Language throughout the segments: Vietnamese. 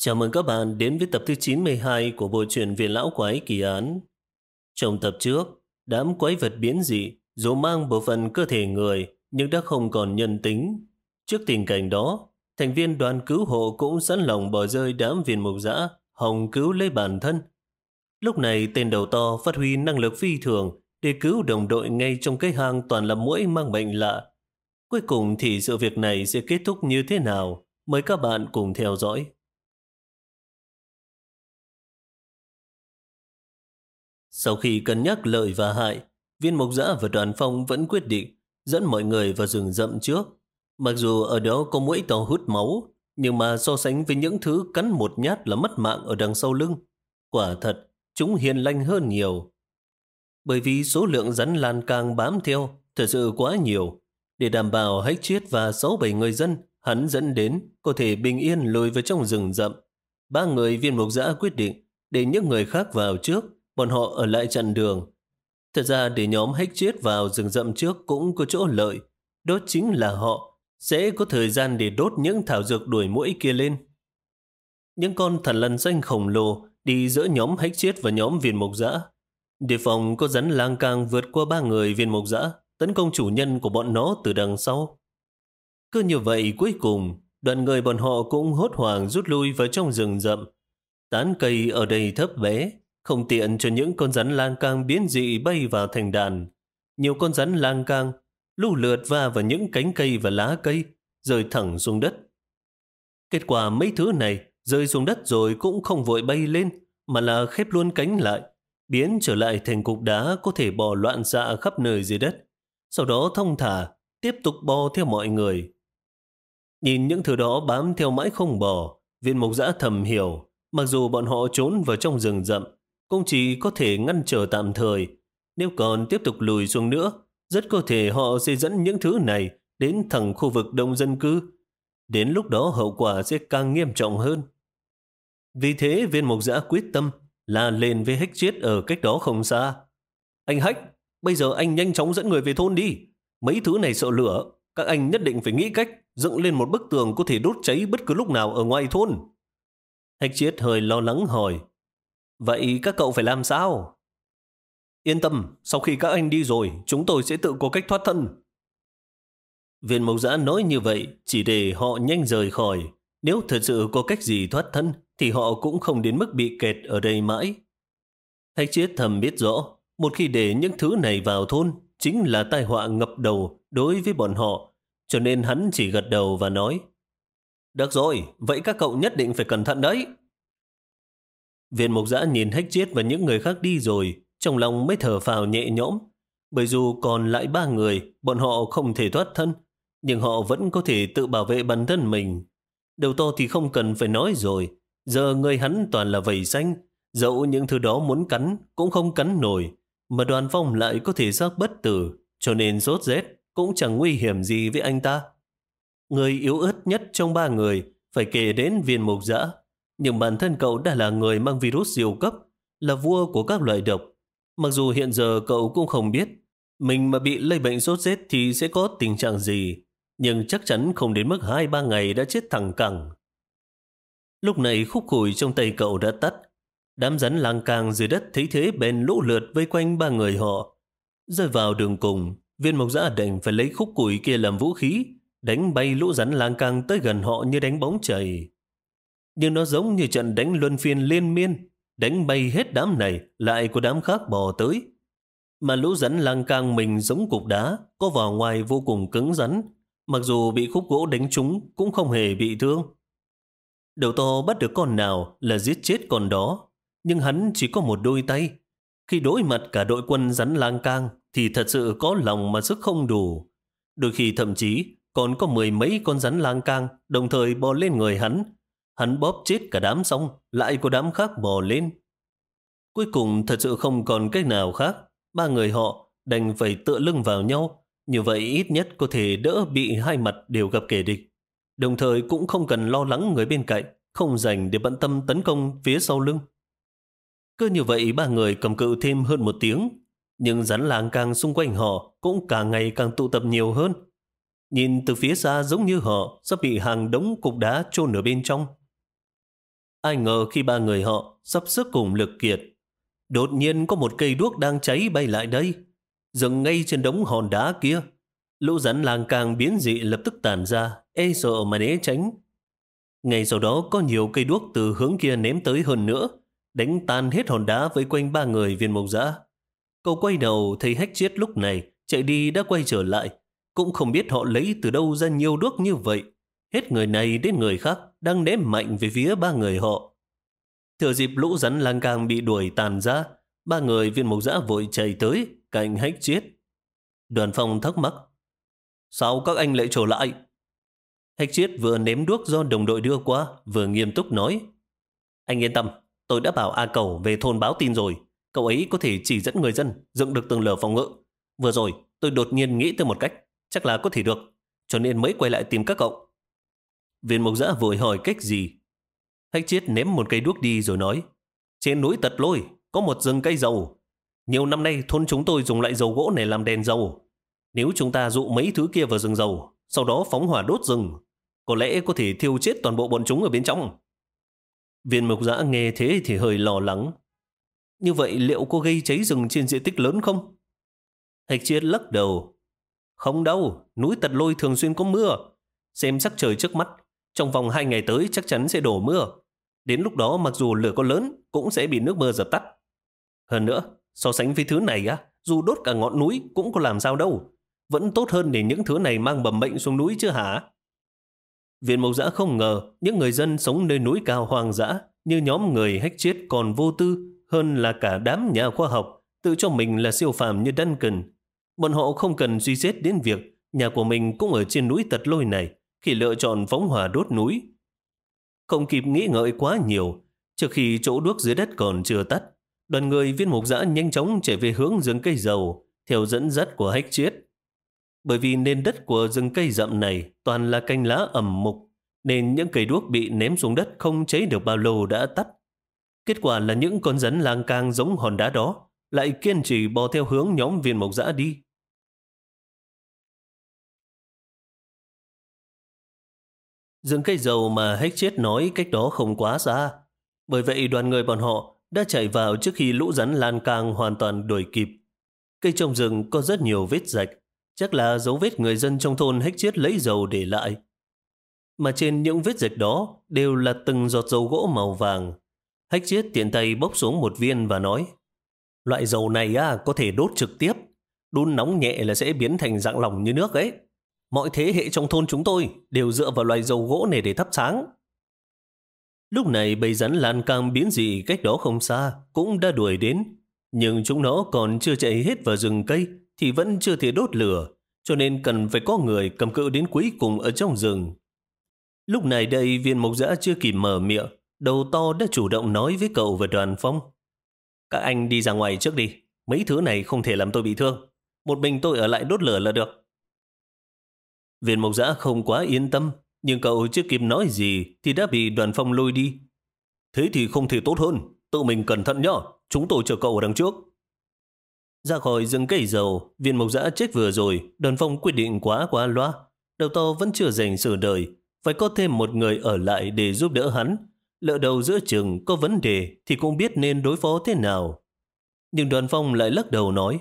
Chào mừng các bạn đến với tập thứ 92 của bộ truyện Viện Lão Quái Kỳ Án. Trong tập trước, đám quái vật biến dị dù mang bộ phận cơ thể người nhưng đã không còn nhân tính. Trước tình cảnh đó, thành viên đoàn cứu hộ cũng sẵn lòng bỏ rơi đám viên mục giã, hồng cứu lấy bản thân. Lúc này tên đầu to phát huy năng lực phi thường để cứu đồng đội ngay trong cái hang toàn là mũi mang bệnh lạ. Cuối cùng thì sự việc này sẽ kết thúc như thế nào? Mời các bạn cùng theo dõi. Sau khi cân nhắc lợi và hại, viên mục giã và đoàn phong vẫn quyết định dẫn mọi người vào rừng rậm trước. Mặc dù ở đó có mũi to hút máu, nhưng mà so sánh với những thứ cắn một nhát là mất mạng ở đằng sau lưng. Quả thật, chúng hiền lành hơn nhiều. Bởi vì số lượng rắn lan càng bám theo thật sự quá nhiều. Để đảm bảo hách chiết và sáu bảy người dân hắn dẫn đến có thể bình yên lùi vào trong rừng rậm. Ba người viên mục giã quyết định để những người khác vào trước bọn họ ở lại chặn đường. Thật ra để nhóm hách chết vào rừng rậm trước cũng có chỗ lợi. Đó chính là họ sẽ có thời gian để đốt những thảo dược đuổi mũi kia lên. Những con thần lằn xanh khổng lồ đi giữa nhóm hách chết và nhóm viên mộc dã. Đề phòng có rắn lang cang vượt qua ba người viên mộc dã, tấn công chủ nhân của bọn nó từ đằng sau. Cứ như vậy cuối cùng, đoàn người bọn họ cũng hốt hoảng rút lui vào trong rừng rậm. Tán cây ở đây thấp bé, không tiện cho những con rắn lang cang biến dị bay vào thành đàn. Nhiều con rắn lang cang lù lượt va vào những cánh cây và lá cây, rơi thẳng xuống đất. Kết quả mấy thứ này rơi xuống đất rồi cũng không vội bay lên, mà là khép luôn cánh lại, biến trở lại thành cục đá có thể bò loạn xạ khắp nơi dưới đất. Sau đó thông thả, tiếp tục bò theo mọi người. Nhìn những thứ đó bám theo mãi không bò, viên mục giã thầm hiểu, mặc dù bọn họ trốn vào trong rừng rậm, cũng chỉ có thể ngăn trở tạm thời. Nếu còn tiếp tục lùi xuống nữa, rất có thể họ sẽ dẫn những thứ này đến thẳng khu vực đông dân cư. Đến lúc đó hậu quả sẽ càng nghiêm trọng hơn. Vì thế viên mục giã quyết tâm là lên với hách chết ở cách đó không xa. Anh hách, bây giờ anh nhanh chóng dẫn người về thôn đi. Mấy thứ này sợ lửa, các anh nhất định phải nghĩ cách dựng lên một bức tường có thể đốt cháy bất cứ lúc nào ở ngoài thôn. Hách chết hơi lo lắng hỏi. Vậy các cậu phải làm sao? Yên tâm, sau khi các anh đi rồi, chúng tôi sẽ tự có cách thoát thân. Viên mộc giã nói như vậy chỉ để họ nhanh rời khỏi. Nếu thật sự có cách gì thoát thân, thì họ cũng không đến mức bị kẹt ở đây mãi. Thách chiết thầm biết rõ, một khi để những thứ này vào thôn, chính là tai họa ngập đầu đối với bọn họ, cho nên hắn chỉ gật đầu và nói, Được rồi, vậy các cậu nhất định phải cẩn thận đấy. Viện mục giã nhìn hách chiết và những người khác đi rồi, trong lòng mới thở phào nhẹ nhõm. Bởi dù còn lại ba người, bọn họ không thể thoát thân, nhưng họ vẫn có thể tự bảo vệ bản thân mình. Đầu to thì không cần phải nói rồi, giờ người hắn toàn là vầy xanh, dẫu những thứ đó muốn cắn cũng không cắn nổi, mà đoàn phong lại có thể giác bất tử, cho nên sốt rét cũng chẳng nguy hiểm gì với anh ta. Người yếu ớt nhất trong ba người phải kể đến viên mục giã, nhưng bản thân cậu đã là người mang virus siêu cấp, là vua của các loại độc. Mặc dù hiện giờ cậu cũng không biết, mình mà bị lây bệnh sốt rét thì sẽ có tình trạng gì, nhưng chắc chắn không đến mức 2-3 ngày đã chết thẳng cẳng. Lúc này khúc khủi trong tay cậu đã tắt. Đám rắn lang càng dưới đất thấy thế bèn lũ lượt vây quanh ba người họ. Rơi vào đường cùng, viên mộc giã đành phải lấy khúc củi kia làm vũ khí, đánh bay lũ rắn lang càng tới gần họ như đánh bóng chày nhưng nó giống như trận đánh luân phiên liên miên, đánh bay hết đám này, lại có đám khác bò tới. Mà lũ rắn lang cang mình giống cục đá, có vỏ ngoài vô cùng cứng rắn, mặc dù bị khúc gỗ đánh trúng cũng không hề bị thương. Đầu to bắt được con nào là giết chết con đó, nhưng hắn chỉ có một đôi tay. Khi đối mặt cả đội quân rắn lang cang thì thật sự có lòng mà sức không đủ. Đôi khi thậm chí còn có mười mấy con rắn lang cang đồng thời bò lên người hắn Hắn bóp chết cả đám xong, lại có đám khác bò lên. Cuối cùng thật sự không còn cách nào khác. Ba người họ đành phải tựa lưng vào nhau. Như vậy ít nhất có thể đỡ bị hai mặt đều gặp kẻ địch. Đồng thời cũng không cần lo lắng người bên cạnh, không dành để bận tâm tấn công phía sau lưng. Cứ như vậy ba người cầm cự thêm hơn một tiếng, nhưng rắn làng càng xung quanh họ cũng càng ngày càng tụ tập nhiều hơn. Nhìn từ phía xa giống như họ sắp bị hàng đống cục đá chôn ở bên trong. Ai ngờ khi ba người họ sắp sức cùng lực kiệt, đột nhiên có một cây đuốc đang cháy bay lại đây, dừng ngay trên đống hòn đá kia. Lũ rắn làng càng biến dị lập tức tàn ra, e sợ mà né tránh. Ngay sau đó có nhiều cây đuốc từ hướng kia ném tới hơn nữa, đánh tan hết hòn đá với quanh ba người viên mộc giã. Cậu quay đầu thấy hách chết lúc này, chạy đi đã quay trở lại. Cũng không biết họ lấy từ đâu ra nhiều đuốc như vậy. Hết người này đến người khác đang ném mạnh về phía ba người họ. Thừa dịp lũ rắn lang càng bị đuổi tàn ra, ba người viên mục giã vội chạy tới, cạnh hách chết. Đoàn phong thắc mắc. Sao các anh lại trở lại? Hách chết vừa ném đuốc do đồng đội đưa qua, vừa nghiêm túc nói. Anh yên tâm, tôi đã bảo A Cầu về thôn báo tin rồi. Cậu ấy có thể chỉ dẫn người dân dựng được tường lửa phòng ngự. Vừa rồi, tôi đột nhiên nghĩ tới một cách, chắc là có thể được, cho nên mới quay lại tìm các cậu. Viên mộc giã vội hỏi cách gì. Hách chết ném một cây đuốc đi rồi nói, trên núi tật lôi có một rừng cây dầu. Nhiều năm nay thôn chúng tôi dùng lại dầu gỗ này làm đèn dầu. Nếu chúng ta dụ mấy thứ kia vào rừng dầu, sau đó phóng hỏa đốt rừng, có lẽ có thể thiêu chết toàn bộ bọn chúng ở bên trong. Viên mộc giã nghe thế thì hơi lo lắng. Như vậy liệu có gây cháy rừng trên diện tích lớn không? Hạch chiết lắc đầu. Không đâu, núi tật lôi thường xuyên có mưa. Xem sắc trời trước mắt, trong vòng hai ngày tới chắc chắn sẽ đổ mưa. Đến lúc đó mặc dù lửa có lớn, cũng sẽ bị nước mưa dập tắt. Hơn nữa, so sánh với thứ này á, dù đốt cả ngọn núi cũng có làm sao đâu. Vẫn tốt hơn để những thứ này mang bầm bệnh xuống núi chứ hả? Viện Mộc Giã không ngờ những người dân sống nơi núi cao hoang dã như nhóm người hách chết còn vô tư hơn là cả đám nhà khoa học tự cho mình là siêu phàm như Duncan. Bọn họ không cần suy xét đến việc nhà của mình cũng ở trên núi tật lôi này khi lựa chọn phóng hỏa đốt núi. Không kịp nghĩ ngợi quá nhiều, trước khi chỗ đuốc dưới đất còn chưa tắt, đoàn người viên mục giã nhanh chóng chạy về hướng rừng cây dầu theo dẫn dắt của hách chiết. Bởi vì nền đất của rừng cây rậm này toàn là canh lá ẩm mục, nên những cây đuốc bị ném xuống đất không cháy được bao lâu đã tắt. Kết quả là những con rắn lang cang giống hòn đá đó lại kiên trì bò theo hướng nhóm viên mộc dã đi. Rừng cây dầu mà hách chết nói cách đó không quá xa. Bởi vậy đoàn người bọn họ đã chạy vào trước khi lũ rắn lan càng hoàn toàn đuổi kịp. Cây trong rừng có rất nhiều vết rạch, chắc là dấu vết người dân trong thôn hách chết lấy dầu để lại. Mà trên những vết rạch đó đều là từng giọt dầu gỗ màu vàng. Hách chết tiện tay bốc xuống một viên và nói Loại dầu này á, có thể đốt trực tiếp. Đun nóng nhẹ là sẽ biến thành dạng lỏng như nước ấy. Mọi thế hệ trong thôn chúng tôi đều dựa vào loài dầu gỗ này để thắp sáng. Lúc này bầy rắn lan cam biến dị cách đó không xa cũng đã đuổi đến. Nhưng chúng nó còn chưa chạy hết vào rừng cây thì vẫn chưa thể đốt lửa, cho nên cần phải có người cầm cự đến cuối cùng ở trong rừng. Lúc này đây viên mộc dã chưa kịp mở miệng, đầu to đã chủ động nói với cậu và đoàn phong. Các anh đi ra ngoài trước đi, mấy thứ này không thể làm tôi bị thương. Một mình tôi ở lại đốt lửa là được. Viên mộc giã không quá yên tâm, nhưng cậu chưa kịp nói gì thì đã bị đoàn phong lôi đi. Thế thì không thể tốt hơn, tự mình cẩn thận nhá, chúng tôi chờ cậu ở đằng trước. Ra khỏi rừng cây dầu, viên mộc giã chết vừa rồi, đoàn phong quyết định quá quá loa. Đầu to vẫn chưa dành sửa đời, phải có thêm một người ở lại để giúp đỡ hắn. Lỡ đầu giữa chừng có vấn đề thì cũng biết nên đối phó thế nào. Nhưng đoàn phong lại lắc đầu nói,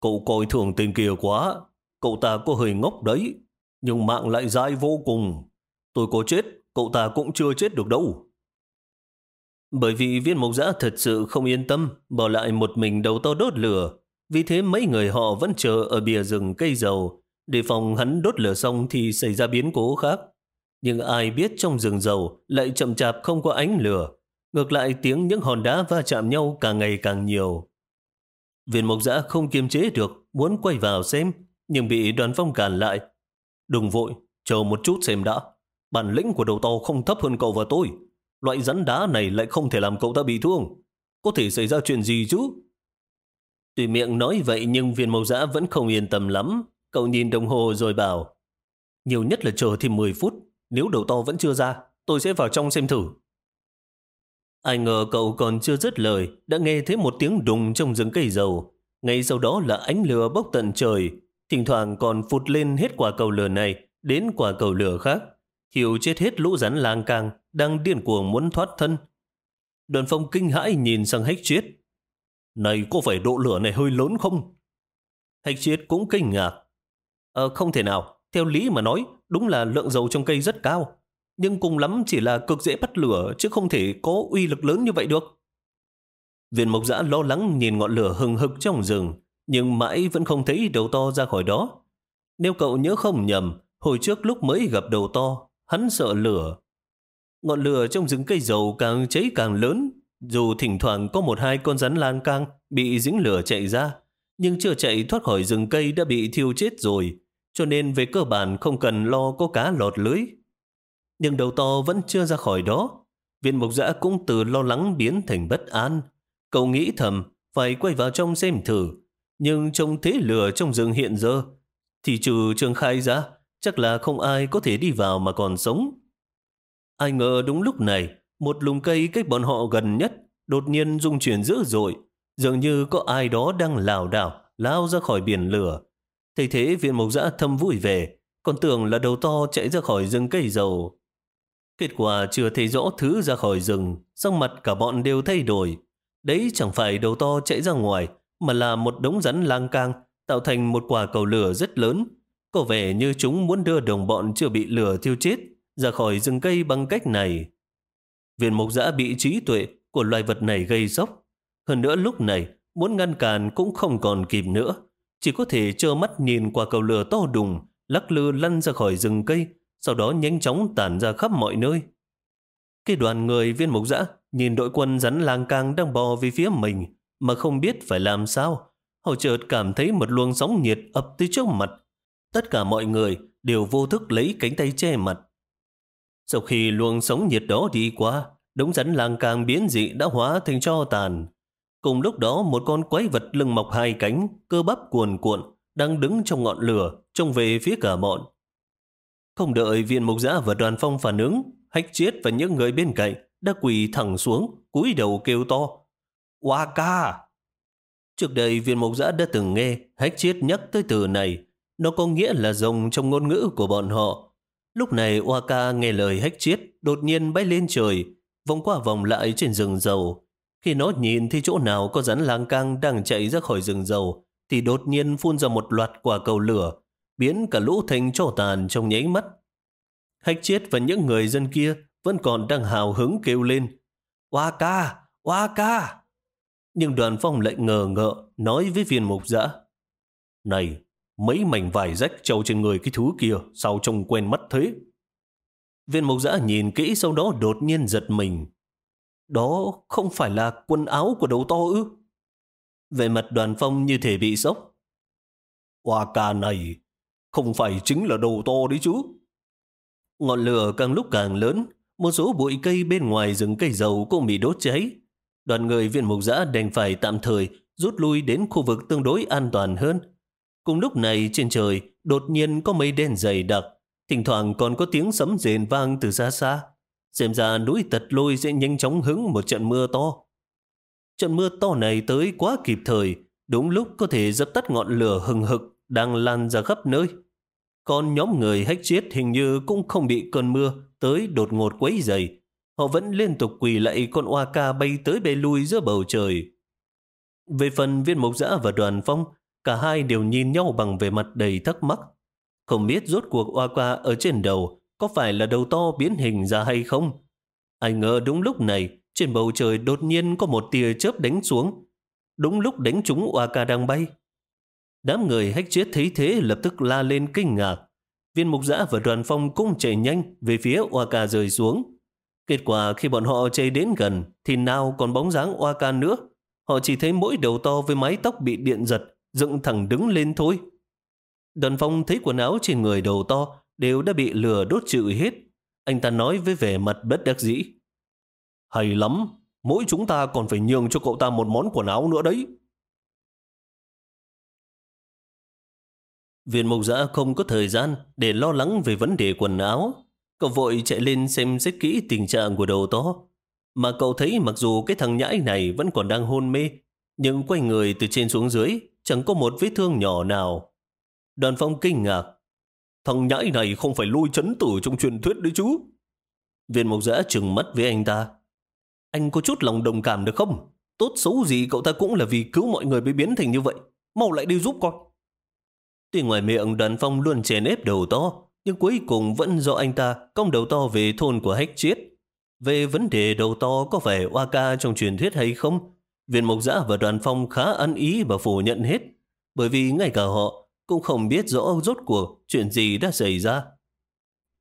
Cậu coi thường tên kia quá, cậu ta có hơi ngốc đấy, nhưng mạng lại dai vô cùng. Tôi có chết, cậu ta cũng chưa chết được đâu. Bởi vì viên mộc giã thật sự không yên tâm, bỏ lại một mình đầu to đốt lửa. Vì thế mấy người họ vẫn chờ ở bìa rừng cây dầu, để phòng hắn đốt lửa xong thì xảy ra biến cố khác. Nhưng ai biết trong rừng dầu lại chậm chạp không có ánh lửa. Ngược lại tiếng những hòn đá va chạm nhau càng ngày càng nhiều. Viên mộc giã không kiềm chế được, muốn quay vào xem, nhưng bị đoàn phong cản lại. Đừng vội, chờ một chút xem đã. Bản lĩnh của đầu to không thấp hơn cậu và tôi. Loại rắn đá này lại không thể làm cậu ta bị thương. Có thể xảy ra chuyện gì chứ? Tuy miệng nói vậy nhưng viên màu giã vẫn không yên tâm lắm. Cậu nhìn đồng hồ rồi bảo, nhiều nhất là chờ thêm 10 phút. Nếu đầu to vẫn chưa ra, tôi sẽ vào trong xem thử. Ai ngờ cậu còn chưa dứt lời, đã nghe thấy một tiếng đùng trong rừng cây dầu. Ngay sau đó là ánh lửa bốc tận trời, thỉnh thoảng còn phụt lên hết quả cầu lửa này đến quả cầu lửa khác. hiểu chết hết lũ rắn lang càng đang điên cuồng muốn thoát thân. Đoàn phong kinh hãi nhìn sang hách chiết. Này có phải độ lửa này hơi lớn không? Hách chiết cũng kinh ngạc. Ờ không thể nào, theo lý mà nói, đúng là lượng dầu trong cây rất cao. Nhưng cùng lắm chỉ là cực dễ bắt lửa chứ không thể có uy lực lớn như vậy được. Viên mộc giã lo lắng nhìn ngọn lửa hừng hực trong rừng, nhưng mãi vẫn không thấy đầu to ra khỏi đó. Nếu cậu nhớ không nhầm, hồi trước lúc mới gặp đầu to, hắn sợ lửa. Ngọn lửa trong rừng cây dầu càng cháy càng lớn, dù thỉnh thoảng có một hai con rắn lang cang bị dính lửa chạy ra, nhưng chưa chạy thoát khỏi rừng cây đã bị thiêu chết rồi, cho nên về cơ bản không cần lo có cá lọt lưới. Nhưng đầu to vẫn chưa ra khỏi đó. Viên mục giã cũng từ lo lắng biến thành bất an. Cậu nghĩ thầm, phải quay vào trong xem thử. Nhưng trong thế lửa trong rừng hiện giờ, thì trừ trường khai ra, chắc là không ai có thể đi vào mà còn sống. Ai ngờ đúng lúc này, một lùm cây cách bọn họ gần nhất đột nhiên rung chuyển dữ dội, dường như có ai đó đang lảo đảo lao ra khỏi biển lửa. thấy thế viên mộc dã thâm vui về, còn tưởng là đầu to chạy ra khỏi rừng cây dầu. Kết quả chưa thấy rõ thứ ra khỏi rừng, sắc mặt cả bọn đều thay đổi. Đấy chẳng phải đầu to chạy ra ngoài, mà là một đống rắn lang cang, tạo thành một quả cầu lửa rất lớn. Có vẻ như chúng muốn đưa đồng bọn chưa bị lửa thiêu chết ra khỏi rừng cây bằng cách này. Viên mộc giã bị trí tuệ của loài vật này gây sốc. Hơn nữa lúc này, muốn ngăn cản cũng không còn kịp nữa. Chỉ có thể trơ mắt nhìn quả cầu lửa to đùng, lắc lư lăn ra khỏi rừng cây, sau đó nhanh chóng tản ra khắp mọi nơi. Cái đoàn người viên mục dã nhìn đội quân rắn lang cang đang bò về phía mình mà không biết phải làm sao. Họ chợt cảm thấy một luồng sóng nhiệt ập tới trước mặt. Tất cả mọi người đều vô thức lấy cánh tay che mặt. Sau khi luồng sóng nhiệt đó đi qua, đống rắn lang càng biến dị đã hóa thành cho tàn. Cùng lúc đó một con quái vật lưng mọc hai cánh, cơ bắp cuồn cuộn, đang đứng trong ngọn lửa, trông về phía cả bọn. Không đợi viên mục giã và đoàn phong phản ứng, hách chết và những người bên cạnh đã quỳ thẳng xuống, cúi đầu kêu to. Hoa ca! Trước đây viên mục giã đã từng nghe hách chiết nhắc tới từ này. Nó có nghĩa là rồng trong ngôn ngữ của bọn họ. Lúc này Waka nghe lời hách chiết, đột nhiên bay lên trời, vòng qua vòng lại trên rừng dầu. Khi nó nhìn thấy chỗ nào có rắn lang cang đang chạy ra khỏi rừng dầu, thì đột nhiên phun ra một loạt quả cầu lửa, biến cả lũ thành tro tàn trong nháy mắt. Hách chiết và những người dân kia vẫn còn đang hào hứng kêu lên. Hoa ca! Nhưng đoàn phong lại ngờ ngợ nói với viên mục dã Này, mấy mảnh vải rách trâu trên người cái thứ kia sao trông quen mắt thế? Viên mục dã nhìn kỹ sau đó đột nhiên giật mình. Đó không phải là quần áo của đầu to ư? Về mặt đoàn phong như thể bị sốc. Hoa ca này không phải chính là đầu to đấy chứ. Ngọn lửa càng lúc càng lớn, một số bụi cây bên ngoài rừng cây dầu cũng bị đốt cháy. Đoàn người viện mục giã đành phải tạm thời rút lui đến khu vực tương đối an toàn hơn. Cùng lúc này trên trời đột nhiên có mây đen dày đặc, thỉnh thoảng còn có tiếng sấm rền vang từ xa xa. Xem ra núi tật lôi sẽ nhanh chóng hứng một trận mưa to. Trận mưa to này tới quá kịp thời, đúng lúc có thể dập tắt ngọn lửa hừng hực đang lan ra khắp nơi. Còn nhóm người hách chết hình như cũng không bị cơn mưa tới đột ngột quấy dày. Họ vẫn liên tục quỳ lạy con oa ca bay tới bay lui giữa bầu trời. Về phần viên mộc dã và đoàn phong, cả hai đều nhìn nhau bằng vẻ mặt đầy thắc mắc. Không biết rốt cuộc oa ca ở trên đầu có phải là đầu to biến hình ra hay không? Ai ngờ đúng lúc này, trên bầu trời đột nhiên có một tia chớp đánh xuống. Đúng lúc đánh trúng oa ca đang bay. Đám người hách chết thấy thế lập tức la lên kinh ngạc. Viên mục giã và đoàn phong cũng chạy nhanh về phía oa ca rơi xuống. Kết quả khi bọn họ chạy đến gần thì nào còn bóng dáng oa nữa. Họ chỉ thấy mỗi đầu to với mái tóc bị điện giật, dựng thẳng đứng lên thôi. Đoàn phong thấy quần áo trên người đầu to đều đã bị lửa đốt trụi hết. Anh ta nói với vẻ mặt bất đắc dĩ. Hay lắm, mỗi chúng ta còn phải nhường cho cậu ta một món quần áo nữa đấy. Viên mục giã dạ không có thời gian để lo lắng về vấn đề quần áo. Cậu vội chạy lên xem xét kỹ tình trạng của đầu to. Mà cậu thấy mặc dù cái thằng nhãi này vẫn còn đang hôn mê, nhưng quay người từ trên xuống dưới chẳng có một vết thương nhỏ nào. Đoàn phong kinh ngạc. thằng nhãi này không phải lôi chấn tử trong truyền thuyết đấy chứ. Viên mộc giã trừng mắt với anh ta. Anh có chút lòng đồng cảm được không? Tốt xấu gì cậu ta cũng là vì cứu mọi người mới biến thành như vậy. Mau lại đi giúp coi. Tuy ngoài miệng đoàn phong luôn chèn ép đầu to, nhưng cuối cùng vẫn do anh ta cong đầu to về thôn của hách chiết. Về vấn đề đầu to có phải Waka trong truyền thuyết hay không, viên mộc giã và đoàn phong khá ăn ý và phủ nhận hết, bởi vì ngay cả họ cũng không biết rõ rốt cuộc chuyện gì đã xảy ra.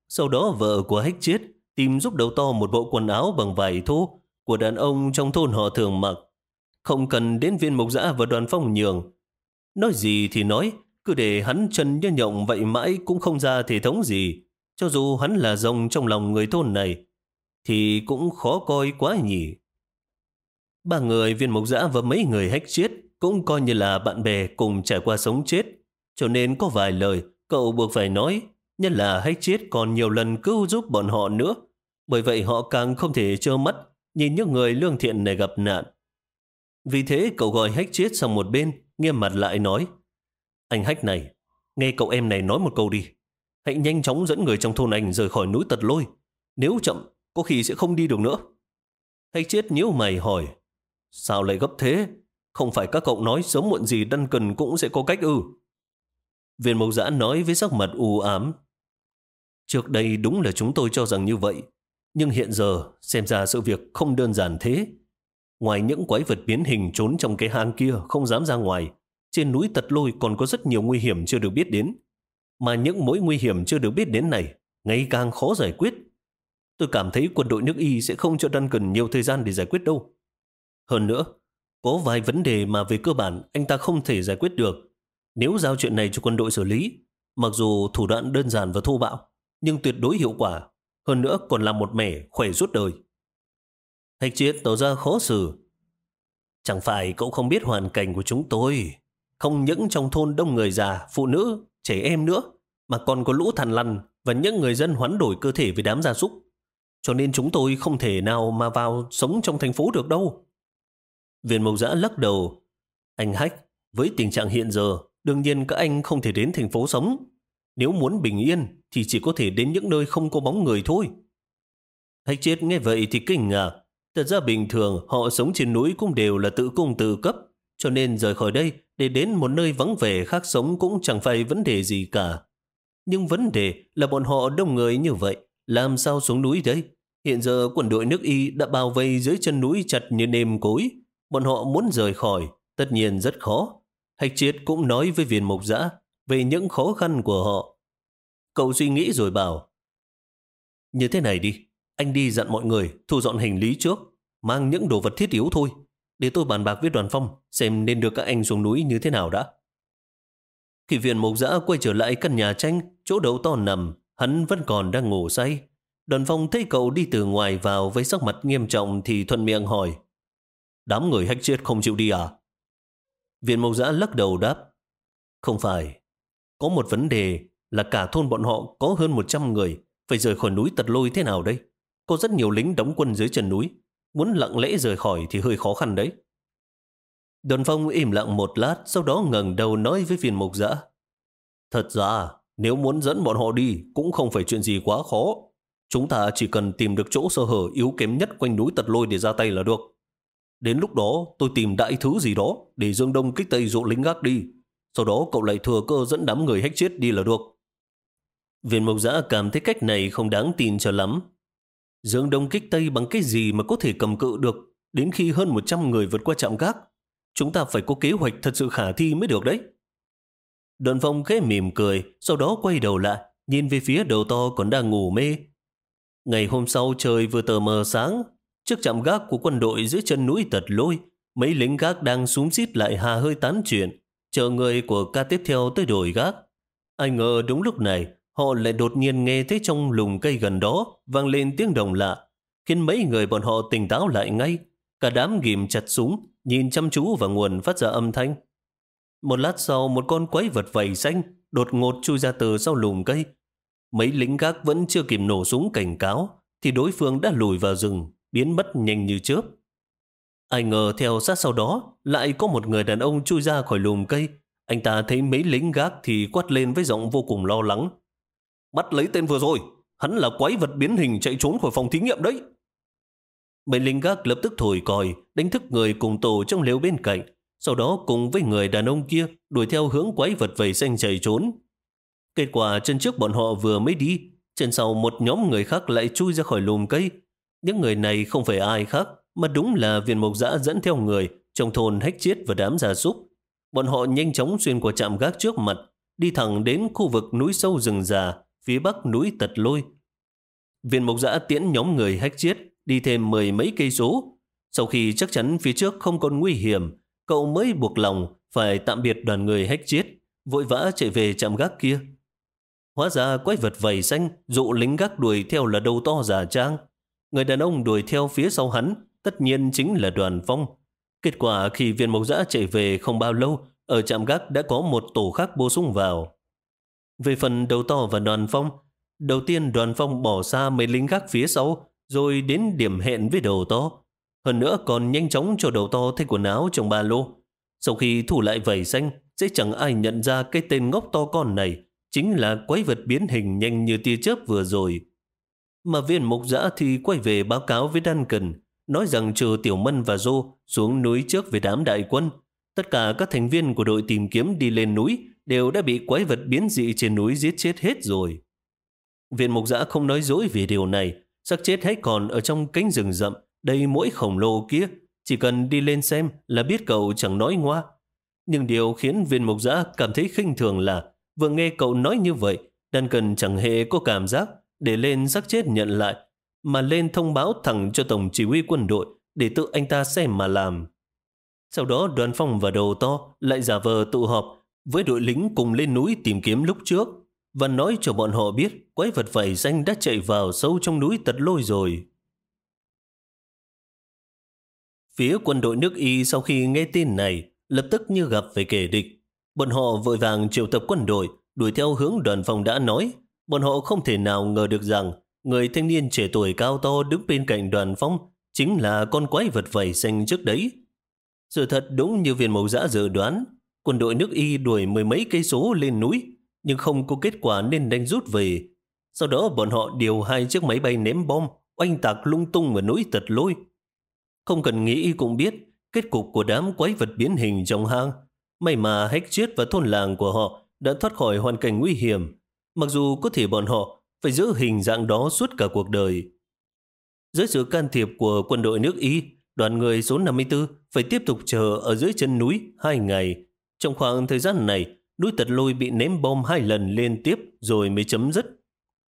Sau đó vợ của hách chiết tìm giúp đầu to một bộ quần áo bằng vải thô của đàn ông trong thôn họ thường mặc. Không cần đến viên mộc giã và đoàn phong nhường. Nói gì thì nói, cứ để hắn chân như nhộng vậy mãi cũng không ra thể thống gì. Cho dù hắn là rồng trong lòng người thôn này, thì cũng khó coi quá nhỉ. Ba người viên mộc giã và mấy người hách chết cũng coi như là bạn bè cùng trải qua sống chết. Cho nên có vài lời cậu buộc phải nói, nhất là hách chết còn nhiều lần cứu giúp bọn họ nữa. Bởi vậy họ càng không thể trơ mắt nhìn những người lương thiện này gặp nạn. Vì thế cậu gọi hách chết sang một bên, nghiêm mặt lại nói anh Hách này, nghe cậu em này nói một câu đi. Hãy nhanh chóng dẫn người trong thôn anh rời khỏi núi tật lôi. Nếu chậm, có khi sẽ không đi được nữa. Hách chết nhíu mày hỏi, sao lại gấp thế? Không phải các cậu nói sớm muộn gì đăn cần cũng sẽ có cách ư. Viên mộc giã nói với sắc mặt u ám. Trước đây đúng là chúng tôi cho rằng như vậy. Nhưng hiện giờ xem ra sự việc không đơn giản thế. Ngoài những quái vật biến hình trốn trong cái hang kia không dám ra ngoài, trên núi tật lôi còn có rất nhiều nguy hiểm chưa được biết đến. Mà những mối nguy hiểm chưa được biết đến này ngày càng khó giải quyết. Tôi cảm thấy quân đội nước Y sẽ không cho Duncan nhiều thời gian để giải quyết đâu. Hơn nữa, có vài vấn đề mà về cơ bản anh ta không thể giải quyết được. Nếu giao chuyện này cho quân đội xử lý, mặc dù thủ đoạn đơn giản và thô bạo, nhưng tuyệt đối hiệu quả. Hơn nữa còn là một mẻ khỏe suốt đời. Hạch chiến tỏ ra khó xử. Chẳng phải cậu không biết hoàn cảnh của chúng tôi. Không những trong thôn đông người già, phụ nữ, trẻ em nữa, mà còn có lũ thằn lằn và những người dân hoán đổi cơ thể với đám gia súc. Cho nên chúng tôi không thể nào mà vào sống trong thành phố được đâu. Viên mộc giã lắc đầu. Anh Hách, với tình trạng hiện giờ, đương nhiên các anh không thể đến thành phố sống. Nếu muốn bình yên, thì chỉ có thể đến những nơi không có bóng người thôi. Hách chết nghe vậy thì kinh ngạc. Thật ra bình thường, họ sống trên núi cũng đều là tự cung tự cấp. Cho nên rời khỏi đây để đến một nơi vắng vẻ khác sống cũng chẳng phải vấn đề gì cả. Nhưng vấn đề là bọn họ đông người như vậy, làm sao xuống núi đấy? Hiện giờ quân đội nước Y đã bao vây dưới chân núi chặt như nêm cối. Bọn họ muốn rời khỏi, tất nhiên rất khó. Hạch triết cũng nói với viên mục giã về những khó khăn của họ. Cậu suy nghĩ rồi bảo, như thế này đi, anh đi dặn mọi người thu dọn hành lý trước, mang những đồ vật thiết yếu thôi. Để tôi bàn bạc với đoàn phong xem nên đưa các anh xuống núi như thế nào đã. Khi viện mục giã quay trở lại căn nhà tranh, chỗ đấu to nằm, hắn vẫn còn đang ngủ say. Đoàn phong thấy cậu đi từ ngoài vào với sắc mặt nghiêm trọng thì thuận miệng hỏi. Đám người hách chết không chịu đi à? Viện mục giã lắc đầu đáp. Không phải. Có một vấn đề là cả thôn bọn họ có hơn 100 người phải rời khỏi núi tật lôi thế nào đây? Có rất nhiều lính đóng quân dưới chân núi. Muốn lặng lẽ rời khỏi thì hơi khó khăn đấy. Đoàn phong im lặng một lát, sau đó ngẩng đầu nói với viên mục Dã: Thật ra, nếu muốn dẫn bọn họ đi, cũng không phải chuyện gì quá khó. Chúng ta chỉ cần tìm được chỗ sơ hở yếu kém nhất quanh núi tật lôi để ra tay là được. Đến lúc đó, tôi tìm đại thứ gì đó để Dương Đông kích Tây dụ lính gác đi. Sau đó cậu lại thừa cơ dẫn đám người hách chết đi là được. Viên mộc giã cảm thấy cách này không đáng tin cho lắm. Dương Đông kích Tây bằng cái gì mà có thể cầm cự được đến khi hơn 100 người vượt qua trạm gác. Chúng ta phải có kế hoạch thật sự khả thi mới được đấy. Đoàn phong khẽ mỉm cười, sau đó quay đầu lại, nhìn về phía đầu to còn đang ngủ mê. Ngày hôm sau trời vừa tờ mờ sáng, trước trạm gác của quân đội dưới chân núi tật lôi, mấy lính gác đang súng xít lại hà hơi tán chuyện, chờ người của ca tiếp theo tới đổi gác. Ai ngờ đúng lúc này, họ lại đột nhiên nghe thấy trong lùm cây gần đó vang lên tiếng đồng lạ, khiến mấy người bọn họ tỉnh táo lại ngay. Cả đám ghim chặt súng, nhìn chăm chú vào nguồn phát ra âm thanh. Một lát sau, một con quái vật vầy xanh đột ngột chui ra từ sau lùm cây. Mấy lính gác vẫn chưa kịp nổ súng cảnh cáo, thì đối phương đã lùi vào rừng, biến mất nhanh như chớp. Ai ngờ theo sát sau đó, lại có một người đàn ông chui ra khỏi lùm cây. Anh ta thấy mấy lính gác thì quát lên với giọng vô cùng lo lắng. Bắt lấy tên vừa rồi, hắn là quái vật biến hình chạy trốn khỏi phòng thí nghiệm đấy. Bên linh gác lập tức thổi còi, đánh thức người cùng tổ trong lều bên cạnh, sau đó cùng với người đàn ông kia đuổi theo hướng quái vật vầy xanh chạy trốn. Kết quả chân trước bọn họ vừa mới đi, chân sau một nhóm người khác lại chui ra khỏi lùm cây. Những người này không phải ai khác, mà đúng là viên mộc dã dẫn theo người trong thôn hách chiết và đám gia súc. Bọn họ nhanh chóng xuyên qua trạm gác trước mặt, đi thẳng đến khu vực núi sâu rừng già, phía bắc núi Tật Lôi. Viên mộc giã tiễn nhóm người hách chiết đi thêm mười mấy cây số. Sau khi chắc chắn phía trước không còn nguy hiểm, cậu mới buộc lòng phải tạm biệt đoàn người hách chiết, vội vã chạy về trạm gác kia. Hóa ra quái vật vầy xanh dụ lính gác đuổi theo là đầu to giả trang. Người đàn ông đuổi theo phía sau hắn, tất nhiên chính là đoàn phong. Kết quả khi viên mộc giã chạy về không bao lâu, ở trạm gác đã có một tổ khác bổ sung vào. Về phần đầu to và đoàn phong, đầu tiên đoàn phong bỏ xa mấy lính gác phía sau, rồi đến điểm hẹn với đầu to. Hơn nữa còn nhanh chóng cho đầu to thay quần áo trong ba lô. Sau khi thủ lại vẩy xanh, sẽ chẳng ai nhận ra cái tên ngốc to con này chính là quái vật biến hình nhanh như tia chớp vừa rồi. Mà viên mục giã thì quay về báo cáo với Duncan, nói rằng trừ Tiểu Mân và Dô xuống núi trước với đám đại quân. Tất cả các thành viên của đội tìm kiếm đi lên núi đều đã bị quái vật biến dị trên núi giết chết hết rồi. Viện mục giã không nói dối về điều này, xác chết hãy còn ở trong cánh rừng rậm, đầy mỗi khổng lồ kia. Chỉ cần đi lên xem là biết cậu chẳng nói ngoa. Nhưng điều khiến viên mục giã cảm thấy khinh thường là vừa nghe cậu nói như vậy, Duncan chẳng hề có cảm giác để lên xác chết nhận lại, mà lên thông báo thẳng cho Tổng Chỉ huy quân đội để tự anh ta xem mà làm. Sau đó đoàn phong và đầu to lại giả vờ tụ họp với đội lính cùng lên núi tìm kiếm lúc trước và nói cho bọn họ biết quái vật vảy xanh đã chạy vào sâu trong núi tật lôi rồi. Phía quân đội nước Y sau khi nghe tin này lập tức như gặp phải kẻ địch. Bọn họ vội vàng triệu tập quân đội đuổi theo hướng đoàn phòng đã nói. Bọn họ không thể nào ngờ được rằng người thanh niên trẻ tuổi cao to đứng bên cạnh đoàn phong chính là con quái vật vảy xanh trước đấy. Sự thật đúng như viên mẫu giã dự đoán, quân đội nước Y đuổi mười mấy cây số lên núi, nhưng không có kết quả nên đánh rút về. Sau đó bọn họ điều hai chiếc máy bay ném bom, oanh tạc lung tung ở núi tật lôi. Không cần nghĩ cũng biết, kết cục của đám quái vật biến hình trong hang. May mà hách chết và thôn làng của họ đã thoát khỏi hoàn cảnh nguy hiểm, mặc dù có thể bọn họ phải giữ hình dạng đó suốt cả cuộc đời. Dưới sự can thiệp của quân đội nước Ý, đoàn người số 54 phải tiếp tục chờ ở dưới chân núi hai ngày. Trong khoảng thời gian này, núi tật lôi bị ném bom hai lần liên tiếp rồi mới chấm dứt.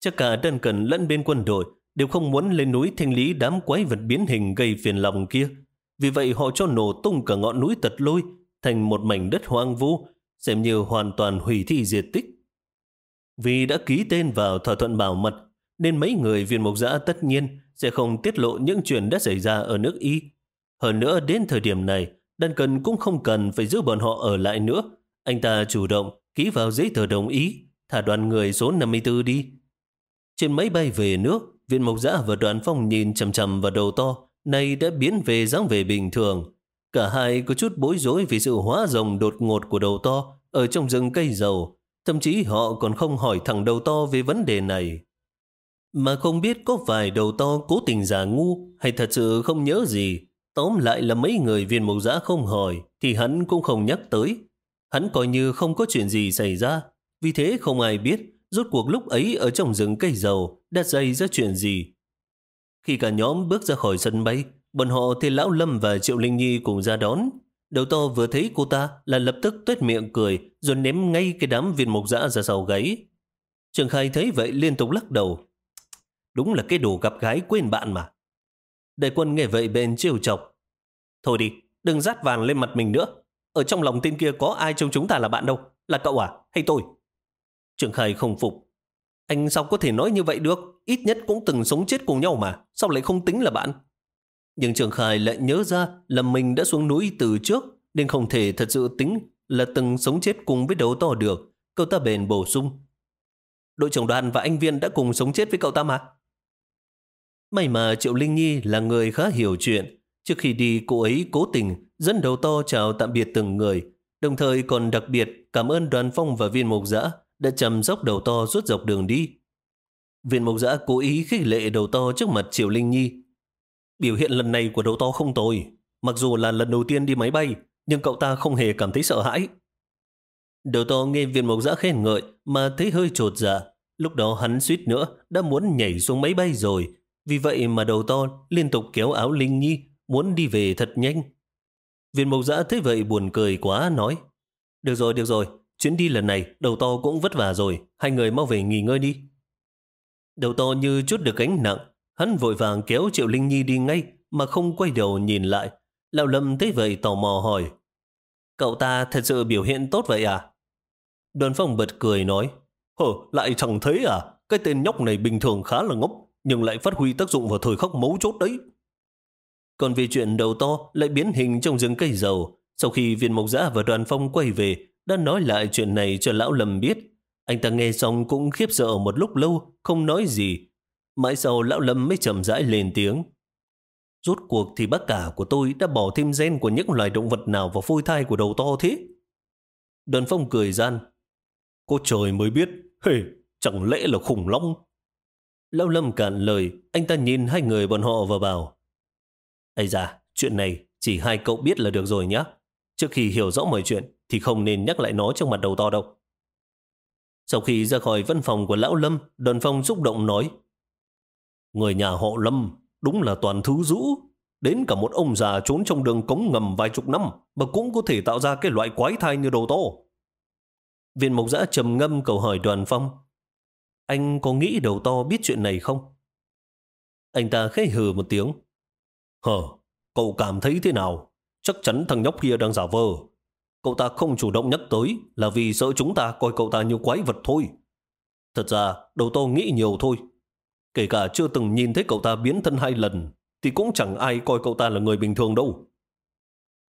Chắc cả đơn cần lẫn bên quân đội đều không muốn lên núi thanh lý đám quái vật biến hình gây phiền lòng kia. Vì vậy họ cho nổ tung cả ngọn núi tật lôi thành một mảnh đất hoang vu, xem như hoàn toàn hủy thi diệt tích. Vì đã ký tên vào thỏa thuận bảo mật, nên mấy người viên mộc giã tất nhiên sẽ không tiết lộ những chuyện đã xảy ra ở nước Y. Hơn nữa đến thời điểm này, Duncan cũng không cần phải giữ bọn họ ở lại nữa. Anh ta chủ động ký vào giấy tờ đồng ý, thả đoàn người số 54 đi. Trên máy bay về nước, viên mộc giã và đoàn phong nhìn chầm chầm vào đầu to, nay đã biến về dáng về bình thường. Cả hai có chút bối rối vì sự hóa rồng đột ngột của đầu to ở trong rừng cây dầu. Thậm chí họ còn không hỏi thẳng đầu to về vấn đề này. Mà không biết có phải đầu to cố tình giả ngu hay thật sự không nhớ gì. Tóm lại là mấy người viên mộc giã không hỏi thì hắn cũng không nhắc tới. Hắn coi như không có chuyện gì xảy ra. Vì thế không ai biết rốt cuộc lúc ấy ở trong rừng cây dầu đã xảy ra chuyện gì. Khi cả nhóm bước ra khỏi sân bay, bọn họ thì Lão Lâm và Triệu Linh Nhi cùng ra đón. Đầu to vừa thấy cô ta là lập tức tuyết miệng cười rồi ném ngay cái đám viên mộc dã ra sau gáy. Trường Khai thấy vậy liên tục lắc đầu. Đúng là cái đồ gặp gái quên bạn mà. Đại quân nghe vậy bên chiều chọc. Thôi đi, đừng rát vàng lên mặt mình nữa. Ở trong lòng tên kia có ai trong chúng ta là bạn đâu. Là cậu à? Hay tôi? Trường Khai không phục. Anh sao có thể nói như vậy được? Ít nhất cũng từng sống chết cùng nhau mà. Sao lại không tính là bạn? Nhưng Trường Khai lại nhớ ra là mình đã xuống núi từ trước nên không thể thật sự tính là từng sống chết cùng với đấu to được. Cậu ta bền bổ sung. Đội trưởng đoàn và anh Viên đã cùng sống chết với cậu ta mà. May mà Triệu Linh Nhi là người khá hiểu chuyện. Trước khi đi, cô ấy cố tình dẫn đầu to chào tạm biệt từng người, đồng thời còn đặc biệt cảm ơn đoàn phong và viên mục giã đã chăm sóc đầu to suốt dọc đường đi. Viên mộc giã cố ý khích lệ đầu to trước mặt Triệu Linh Nhi. Biểu hiện lần này của đầu to không tồi. Mặc dù là lần đầu tiên đi máy bay, nhưng cậu ta không hề cảm thấy sợ hãi. Đầu to nghe viên mộc giã khen ngợi mà thấy hơi trột dạ. Lúc đó hắn suýt nữa đã muốn nhảy xuống máy bay rồi. Vì vậy mà đầu to liên tục kéo áo Linh Nhi muốn đi về thật nhanh. Viên mộc giã thấy vậy buồn cười quá nói. Được rồi, được rồi, chuyến đi lần này đầu to cũng vất vả rồi, hai người mau về nghỉ ngơi đi. Đầu to như chút được gánh nặng, hắn vội vàng kéo Triệu Linh Nhi đi ngay mà không quay đầu nhìn lại. Lão Lâm thấy vậy tò mò hỏi. Cậu ta thật sự biểu hiện tốt vậy à? Đoàn phong bật cười nói. Hờ, lại chẳng thấy à? Cái tên nhóc này bình thường khá là ngốc, nhưng lại phát huy tác dụng vào thời khắc mấu chốt đấy. Còn về chuyện đầu to lại biến hình trong rừng cây dầu, sau khi viên mộc giã và đoàn phong quay về, đã nói lại chuyện này cho lão Lâm biết. Anh ta nghe xong cũng khiếp sợ một lúc lâu, không nói gì. Mãi sau lão Lâm mới chậm rãi lên tiếng. Rốt cuộc thì bác cả của tôi đã bỏ thêm gen của những loài động vật nào vào phôi thai của đầu to thế? Đoàn phong cười gian. Cô trời mới biết, hề, chẳng lẽ là khủng long? Lão Lâm cạn lời, anh ta nhìn hai người bọn họ và bảo. Ây da, chuyện này chỉ hai cậu biết là được rồi nhé. Trước khi hiểu rõ mọi chuyện thì không nên nhắc lại nó trong mặt đầu to đâu. Sau khi ra khỏi văn phòng của lão Lâm, đoàn phong xúc động nói Người nhà họ Lâm đúng là toàn thứ rũ. Đến cả một ông già trốn trong đường cống ngầm vài chục năm mà cũng có thể tạo ra cái loại quái thai như đầu to. Viên mộc giã trầm ngâm cầu hỏi đoàn phong anh có nghĩ đầu to biết chuyện này không? Anh ta khẽ hừ một tiếng. Hờ, cậu cảm thấy thế nào? Chắc chắn thằng nhóc kia đang giả vờ. Cậu ta không chủ động nhắc tới là vì sợ chúng ta coi cậu ta như quái vật thôi. Thật ra, đầu to nghĩ nhiều thôi. Kể cả chưa từng nhìn thấy cậu ta biến thân hai lần, thì cũng chẳng ai coi cậu ta là người bình thường đâu.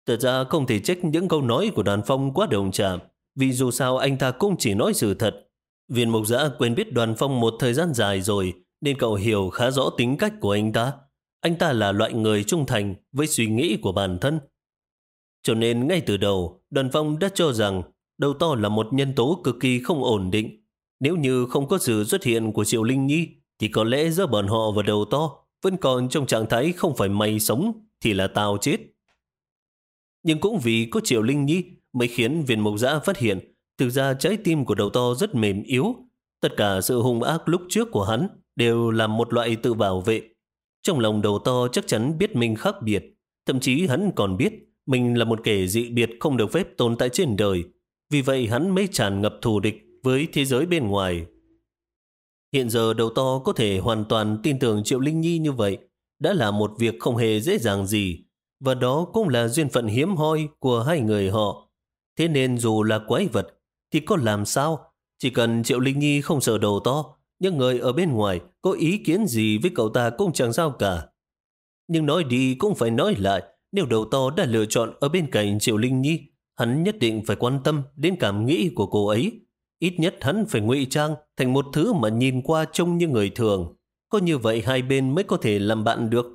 Thật ra không thể trách những câu nói của đoàn phong quá đồng chạm, vì dù sao anh ta cũng chỉ nói sự thật. Viên mục giã quen biết đoàn phong một thời gian dài rồi, nên cậu hiểu khá rõ tính cách của anh ta. Anh ta là loại người trung thành với suy nghĩ của bản thân. Cho nên ngay từ đầu, đoàn phong đã cho rằng đầu to là một nhân tố cực kỳ không ổn định. Nếu như không có sự xuất hiện của Triệu Linh Nhi, thì có lẽ giữa bọn họ và đầu to vẫn còn trong trạng thái không phải mày sống thì là tao chết. Nhưng cũng vì có Triệu Linh Nhi mới khiến viên mộc giã phát hiện thực ra trái tim của đầu to rất mềm yếu. Tất cả sự hung ác lúc trước của hắn đều là một loại tự bảo vệ. Trong lòng đầu to chắc chắn biết mình khác biệt. Thậm chí hắn còn biết mình là một kẻ dị biệt không được phép tồn tại trên đời. Vì vậy hắn mới tràn ngập thù địch với thế giới bên ngoài. Hiện giờ đầu to có thể hoàn toàn tin tưởng Triệu Linh Nhi như vậy đã là một việc không hề dễ dàng gì. Và đó cũng là duyên phận hiếm hoi của hai người họ. Thế nên dù là quái vật thì có làm sao? Chỉ cần Triệu Linh Nhi không sợ đầu to, những người ở bên ngoài có ý kiến gì với cậu ta cũng chẳng sao cả. Nhưng nói đi cũng phải nói lại, nếu đầu to đã lựa chọn ở bên cạnh Triệu Linh Nhi, hắn nhất định phải quan tâm đến cảm nghĩ của cô ấy. Ít nhất hắn phải ngụy trang thành một thứ mà nhìn qua trông như người thường. Có như vậy hai bên mới có thể làm bạn được.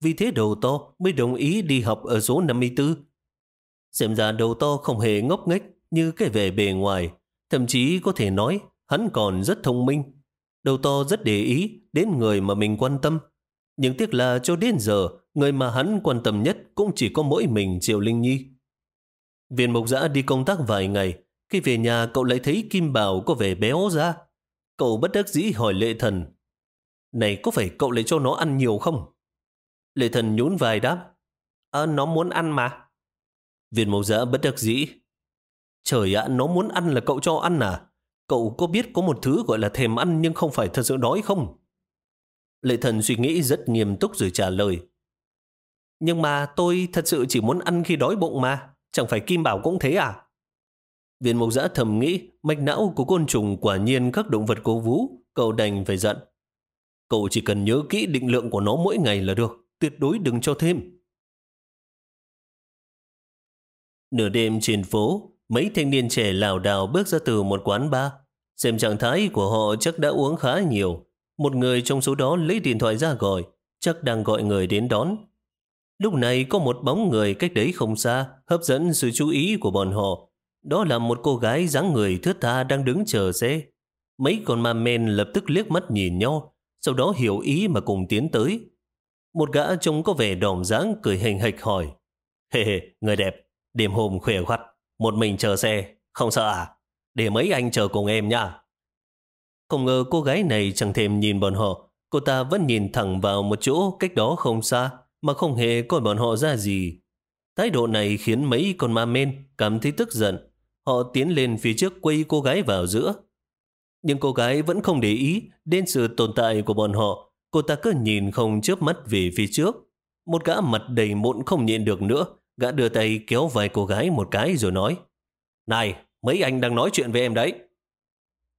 Vì thế đầu to mới đồng ý đi học ở số 54. Xem ra đầu to không hề ngốc nghếch như cái vẻ bề ngoài. Thậm chí có thể nói hắn còn rất thông minh. Đầu to rất để ý đến người mà mình quan tâm. Nhưng tiếc là cho đến giờ, người mà hắn quan tâm nhất cũng chỉ có mỗi mình Triệu Linh Nhi. Viên mộc giã đi công tác vài ngày, khi về nhà cậu lại thấy Kim Bảo có vẻ béo ra. Cậu bất đắc dĩ hỏi Lệ Thần. Này có phải cậu lại cho nó ăn nhiều không? Lệ Thần nhún vai đáp. À, nó muốn ăn mà. Viên mộc giã bất đắc dĩ. Trời ạ, nó muốn ăn là cậu cho ăn à? Cậu có biết có một thứ gọi là thèm ăn nhưng không phải thật sự đói không? Lệ thần suy nghĩ rất nghiêm túc rồi trả lời. Nhưng mà tôi thật sự chỉ muốn ăn khi đói bụng mà. Chẳng phải Kim Bảo cũng thế à? Viên mục giã thầm nghĩ mạch não của côn trùng quả nhiên các động vật cố vũ, cậu đành phải giận. Cậu chỉ cần nhớ kỹ định lượng của nó mỗi ngày là được, tuyệt đối đừng cho thêm. Nửa đêm trên phố, mấy thanh niên trẻ lảo đảo bước ra từ một quán bar. Xem trạng thái của họ chắc đã uống khá nhiều. Một người trong số đó lấy điện thoại ra gọi, chắc đang gọi người đến đón. Lúc này có một bóng người cách đấy không xa, hấp dẫn sự chú ý của bọn họ. Đó là một cô gái dáng người thướt tha đang đứng chờ xe. Mấy con ma men lập tức liếc mắt nhìn nhau, sau đó hiểu ý mà cùng tiến tới. Một gã trông có vẻ đỏm dáng cười hình hạch hỏi. Hề hề, người đẹp, đêm hôm khỏe khoắt, một mình chờ xe, không sợ à? Để mấy anh chờ cùng em nha. Không ngờ cô gái này chẳng thèm nhìn bọn họ, cô ta vẫn nhìn thẳng vào một chỗ cách đó không xa, mà không hề coi bọn họ ra gì. Thái độ này khiến mấy con ma men cảm thấy tức giận. Họ tiến lên phía trước quay cô gái vào giữa. Nhưng cô gái vẫn không để ý đến sự tồn tại của bọn họ. Cô ta cứ nhìn không chớp mắt về phía trước. Một gã mặt đầy mụn không nhịn được nữa. Gã đưa tay kéo vai cô gái một cái rồi nói Này, mấy anh đang nói chuyện với em đấy.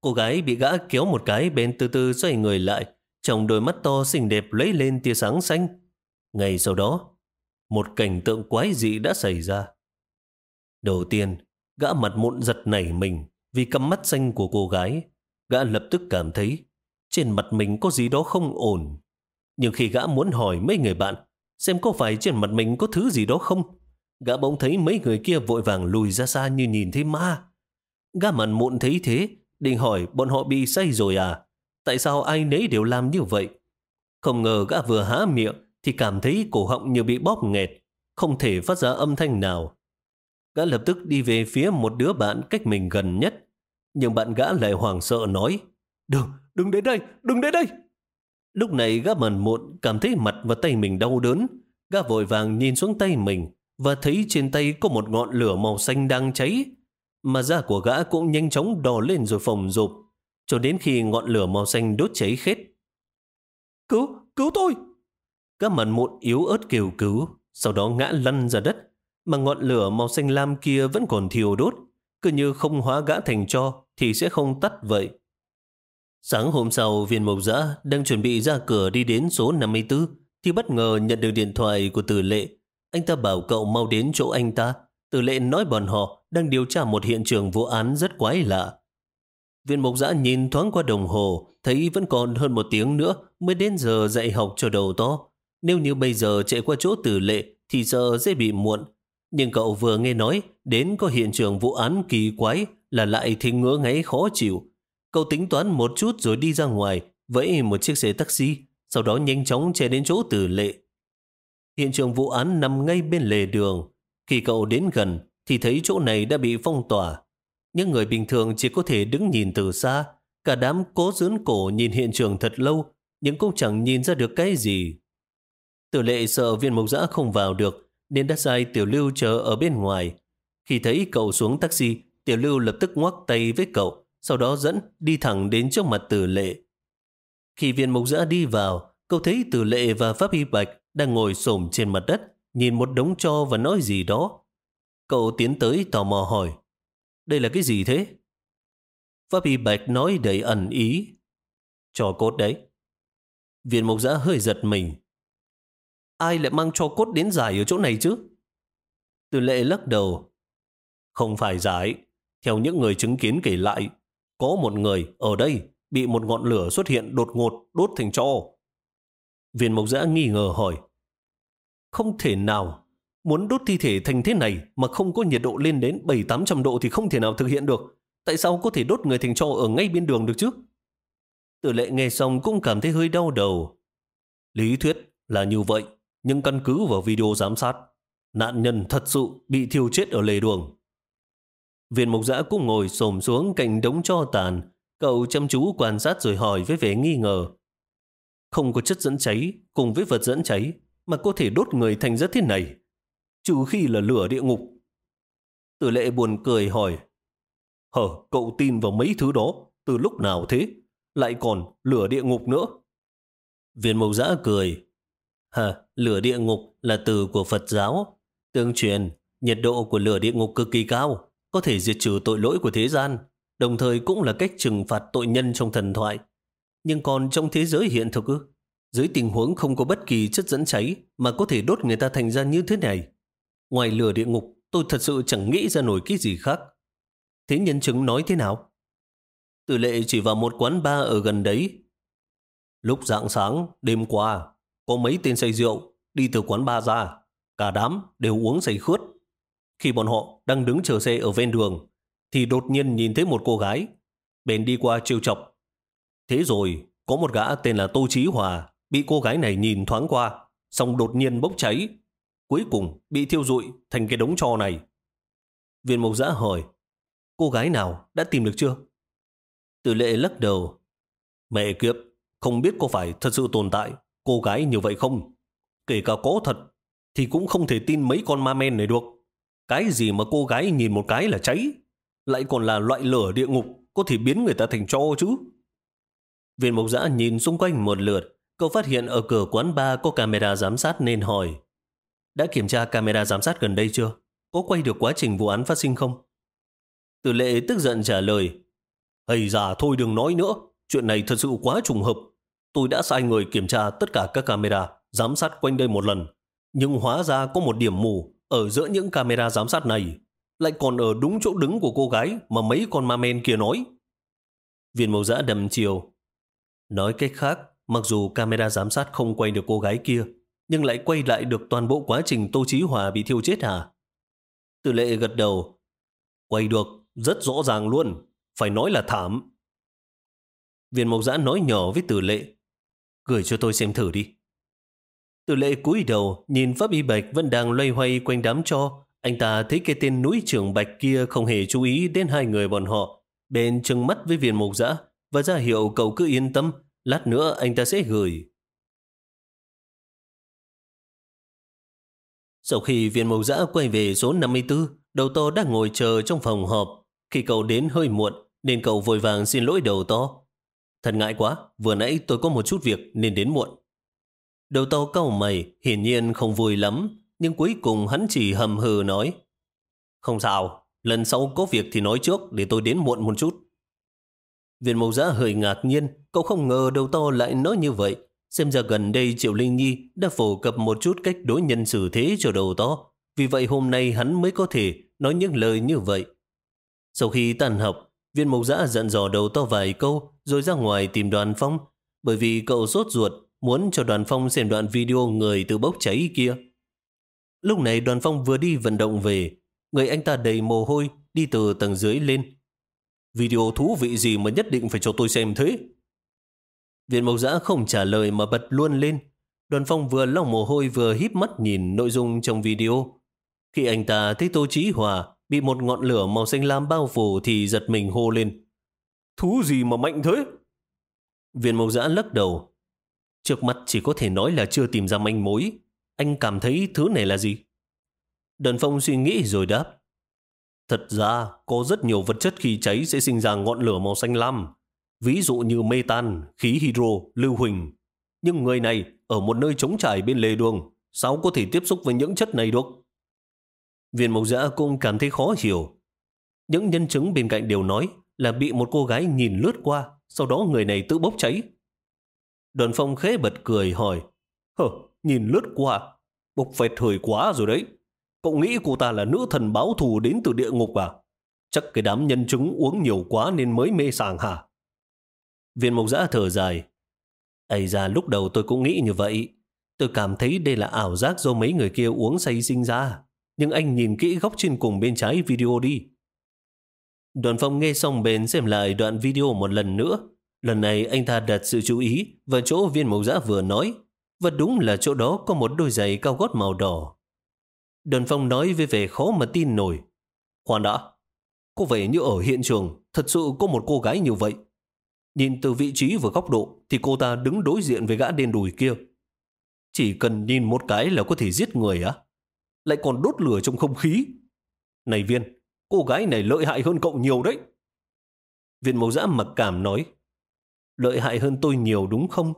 Cô gái bị gã kéo một cái bên từ từ xoay người lại. Trong đôi mắt to xinh đẹp lấy lên tia sáng xanh. Ngày sau đó, một cảnh tượng quái dị đã xảy ra. Đầu tiên, gã mặt mụn giật nảy mình vì căm mắt xanh của cô gái. Gã lập tức cảm thấy trên mặt mình có gì đó không ổn. Nhưng khi gã muốn hỏi mấy người bạn xem có phải trên mặt mình có thứ gì đó không, gã bỗng thấy mấy người kia vội vàng lùi ra xa như nhìn thấy ma. Gã mặn mụn thấy thế, định hỏi bọn họ bị say rồi à? Tại sao ai nấy đều làm như vậy? Không ngờ gã vừa há miệng thì cảm thấy cổ họng như bị bóp nghẹt, không thể phát ra âm thanh nào. Gã lập tức đi về phía một đứa bạn cách mình gần nhất, nhưng bạn gã lại hoảng sợ nói, Đừng, đừng đến đây, đừng đến đây. Lúc này gã mần muộn cảm thấy mặt và tay mình đau đớn, gã vội vàng nhìn xuống tay mình và thấy trên tay có một ngọn lửa màu xanh đang cháy, mà da của gã cũng nhanh chóng đỏ lên rồi phồng rụp, cho đến khi ngọn lửa màu xanh đốt cháy khét. Cứu, cứu tôi! Các mặt mụn yếu ớt kêu cứu, sau đó ngã lăn ra đất, mà ngọn lửa màu xanh lam kia vẫn còn thiêu đốt, cứ như không hóa gã thành cho thì sẽ không tắt vậy. Sáng hôm sau, viên mộc giã đang chuẩn bị ra cửa đi đến số 54 thì bất ngờ nhận được điện thoại của tử lệ. Anh ta bảo cậu mau đến chỗ anh ta. Tử lệ nói bọn họ đang điều tra một hiện trường vụ án rất quái lạ. Viên mộc giã nhìn thoáng qua đồng hồ, thấy vẫn còn hơn một tiếng nữa mới đến giờ dạy học cho đầu to. Nếu như bây giờ chạy qua chỗ tử lệ thì sợ dễ bị muộn. Nhưng cậu vừa nghe nói đến có hiện trường vụ án kỳ quái là lại thấy ngứa ngáy khó chịu. Cậu tính toán một chút rồi đi ra ngoài, vẫy một chiếc xe taxi, sau đó nhanh chóng chạy đến chỗ tử lệ. Hiện trường vụ án nằm ngay bên lề đường. Khi cậu đến gần thì thấy chỗ này đã bị phong tỏa. Những người bình thường chỉ có thể đứng nhìn từ xa. Cả đám cố dưỡng cổ nhìn hiện trường thật lâu, nhưng cũng chẳng nhìn ra được cái gì. Tử lệ sợ viên mộc giã không vào được, nên đã sai tiểu lưu chờ ở bên ngoài. Khi thấy cậu xuống taxi, tiểu lưu lập tức ngoắc tay với cậu, sau đó dẫn đi thẳng đến trước mặt tử lệ. Khi viên mộc giã đi vào, cậu thấy tử lệ và Pháp Y Bạch đang ngồi xổm trên mặt đất, nhìn một đống cho và nói gì đó. Cậu tiến tới tò mò hỏi, đây là cái gì thế? Pháp Y Bạch nói đầy ẩn ý. Cho cốt đấy. Viên mộc giã hơi giật mình. Ai lại mang cho cốt đến giải ở chỗ này chứ? Từ lệ lắc đầu. Không phải giải. Theo những người chứng kiến kể lại, có một người ở đây bị một ngọn lửa xuất hiện đột ngột đốt thành cho. Viên mộc giã nghi ngờ hỏi. Không thể nào. Muốn đốt thi thể thành thế này mà không có nhiệt độ lên đến 7-800 độ thì không thể nào thực hiện được. Tại sao có thể đốt người thành tro ở ngay bên đường được chứ? Tử lệ nghe xong cũng cảm thấy hơi đau đầu. Lý thuyết là như vậy, nhưng căn cứ vào video giám sát, nạn nhân thật sự bị thiêu chết ở lề đường. Viên mục giã cũng ngồi xổm xuống cạnh đống cho tàn. Cậu chăm chú quan sát rồi hỏi với vẻ nghi ngờ. Không có chất dẫn cháy cùng với vật dẫn cháy mà có thể đốt người thành rất thế này. Trừ khi là lửa địa ngục. Tử lệ buồn cười hỏi. Hờ, cậu tin vào mấy thứ đó từ lúc nào thế? Lại còn lửa địa ngục nữa. Viên mộc giã cười. Hả, lửa địa ngục là từ của Phật giáo. Tương truyền, nhiệt độ của lửa địa ngục cực kỳ cao có thể diệt trừ tội lỗi của thế gian, đồng thời cũng là cách trừng phạt tội nhân trong thần thoại. Nhưng còn trong thế giới hiện thực ư? Dưới tình huống không có bất kỳ chất dẫn cháy mà có thể đốt người ta thành ra như thế này. Ngoài lửa địa ngục, tôi thật sự chẳng nghĩ ra nổi cái gì khác. Thế nhân chứng nói thế nào? Tử lệ chỉ vào một quán bar ở gần đấy. Lúc rạng sáng, đêm qua, có mấy tên say rượu đi từ quán bar ra. Cả đám đều uống say khướt khi bọn họ đang đứng chờ xe ở ven đường, thì đột nhiên nhìn thấy một cô gái. bèn đi qua trêu chọc. Thế rồi, có một gã tên là Tô Chí Hòa, bị cô gái này nhìn thoáng qua, xong đột nhiên bốc cháy. Cuối cùng bị thiêu rụi thành cái đống trò này. Viên mộc giã hỏi, cô gái nào đã tìm được chưa? Tử lệ lắc đầu. Mẹ kiếp, không biết có phải thật sự tồn tại cô gái như vậy không? Kể cả có thật, thì cũng không thể tin mấy con ma men này được. Cái gì mà cô gái nhìn một cái là cháy, lại còn là loại lửa địa ngục, có thể biến người ta thành cho chứ. Viên mộc giã nhìn xung quanh một lượt, cậu phát hiện ở cửa quán bar có camera giám sát nên hỏi. Đã kiểm tra camera giám sát gần đây chưa? Có quay được quá trình vụ án phát sinh không? Tử lệ tức giận trả lời. Hầy già thôi đừng nói nữa, chuyện này thật sự quá trùng hợp. Tôi đã sai người kiểm tra tất cả các camera, giám sát quanh đây một lần. Nhưng hóa ra có một điểm mù ở giữa những camera giám sát này. Lại còn ở đúng chỗ đứng của cô gái mà mấy con ma men kia nói. Viên mẫu giã đầm chiều. Nói cách khác, mặc dù camera giám sát không quay được cô gái kia, nhưng lại quay lại được toàn bộ quá trình Tô Chí Hòa bị thiêu chết hả? từ lệ gật đầu. Quay được, rất rõ ràng luôn. Phải nói là thảm. Viên mộc giã nói nhỏ với tử lệ. Gửi cho tôi xem thử đi. Tử lệ cúi đầu, nhìn Pháp Y Bạch vẫn đang loay hoay quanh đám cho. Anh ta thấy cái tên núi trưởng Bạch kia không hề chú ý đến hai người bọn họ. Bên trừng mắt với viên mộc giã và ra hiệu cậu cứ yên tâm. Lát nữa anh ta sẽ gửi. Sau khi viên mộc giã quay về số 54, đầu to đang ngồi chờ trong phòng họp. Khi cậu đến hơi muộn, nên cậu vội vàng xin lỗi đầu to. Thật ngại quá, vừa nãy tôi có một chút việc nên đến muộn. Đầu to cau mày, hiển nhiên không vui lắm, nhưng cuối cùng hắn chỉ hầm hừ nói. Không sao, lần sau có việc thì nói trước để tôi đến muộn một chút. Viên mẫu giã hơi ngạc nhiên, cậu không ngờ đầu to lại nói như vậy. Xem ra gần đây Triệu Linh Nhi đã phổ cập một chút cách đối nhân xử thế cho đầu to. Vì vậy hôm nay hắn mới có thể nói những lời như vậy. Sau khi tàn học, viên mộc giã dặn dò đầu to vài câu rồi ra ngoài tìm đoàn phong bởi vì cậu sốt ruột muốn cho đoàn phong xem đoạn video người từ bốc cháy kia. Lúc này đoàn phong vừa đi vận động về, người anh ta đầy mồ hôi đi từ tầng dưới lên. Video thú vị gì mà nhất định phải cho tôi xem thế? Viện Mộc Giã không trả lời mà bật luôn lên. Đoàn phong vừa lau mồ hôi vừa híp mắt nhìn nội dung trong video. Khi anh ta thấy Tô Chí Hòa bị một ngọn lửa màu xanh lam bao phủ thì giật mình hô lên. Thú gì mà mạnh thế? Viện Mộc Giã lắc đầu. Trước mắt chỉ có thể nói là chưa tìm ra manh mối. Anh cảm thấy thứ này là gì? Đoàn phong suy nghĩ rồi đáp. Thật ra, có rất nhiều vật chất khi cháy sẽ sinh ra ngọn lửa màu xanh lam ví dụ như mê tan, khí hydro, lưu huỳnh. Nhưng người này ở một nơi trống trải bên lề đường, sao có thể tiếp xúc với những chất này được? Viên mộc giã cũng cảm thấy khó hiểu. Những nhân chứng bên cạnh đều nói là bị một cô gái nhìn lướt qua, sau đó người này tự bốc cháy. Đoàn phong khẽ bật cười hỏi, Hờ, nhìn lướt qua, bốc phẹt thời quá rồi đấy. Cậu nghĩ cô ta là nữ thần báo thù đến từ địa ngục à? Chắc cái đám nhân chứng uống nhiều quá nên mới mê sàng hả? Viên mộc giã thở dài. Ây ra lúc đầu tôi cũng nghĩ như vậy. Tôi cảm thấy đây là ảo giác do mấy người kia uống say sinh ra. Nhưng anh nhìn kỹ góc trên cùng bên trái video đi. Đoàn phong nghe xong bền xem lại đoạn video một lần nữa. Lần này anh ta đặt sự chú ý vào chỗ viên mộc giã vừa nói. Và đúng là chỗ đó có một đôi giày cao gót màu đỏ. Đơn phong nói với vẻ khó mà tin nổi. Khoan đã, có vẻ như ở hiện trường thật sự có một cô gái như vậy. Nhìn từ vị trí và góc độ thì cô ta đứng đối diện với gã đen đùi kia. Chỉ cần nhìn một cái là có thể giết người á. Lại còn đốt lửa trong không khí. Này Viên, cô gái này lợi hại hơn cậu nhiều đấy. Viên mẫu giã mặc cảm nói. Lợi hại hơn tôi nhiều đúng không?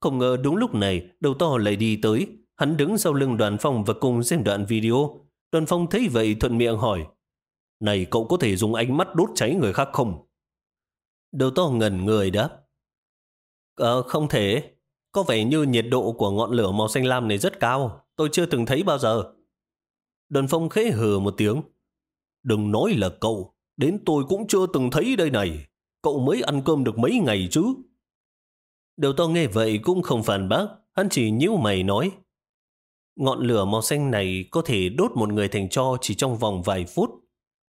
Không ngờ đúng lúc này, đầu to lại đi tới. Hắn đứng sau lưng đoàn phong và cùng xem đoạn video. Đoàn phong thấy vậy thuận miệng hỏi. Này cậu có thể dùng ánh mắt đốt cháy người khác không? Đầu to ngẩn người đáp. Ờ, không thể. Có vẻ như nhiệt độ của ngọn lửa màu xanh lam này rất cao. Tôi chưa từng thấy bao giờ. đoàn phong khẽ hừ một tiếng. Đừng nói là cậu. Đến tôi cũng chưa từng thấy đây này. Cậu mới ăn cơm được mấy ngày chứ. Đầu to nghe vậy cũng không phản bác. Hắn chỉ nhíu mày nói. Ngọn lửa màu xanh này có thể đốt một người thành cho chỉ trong vòng vài phút.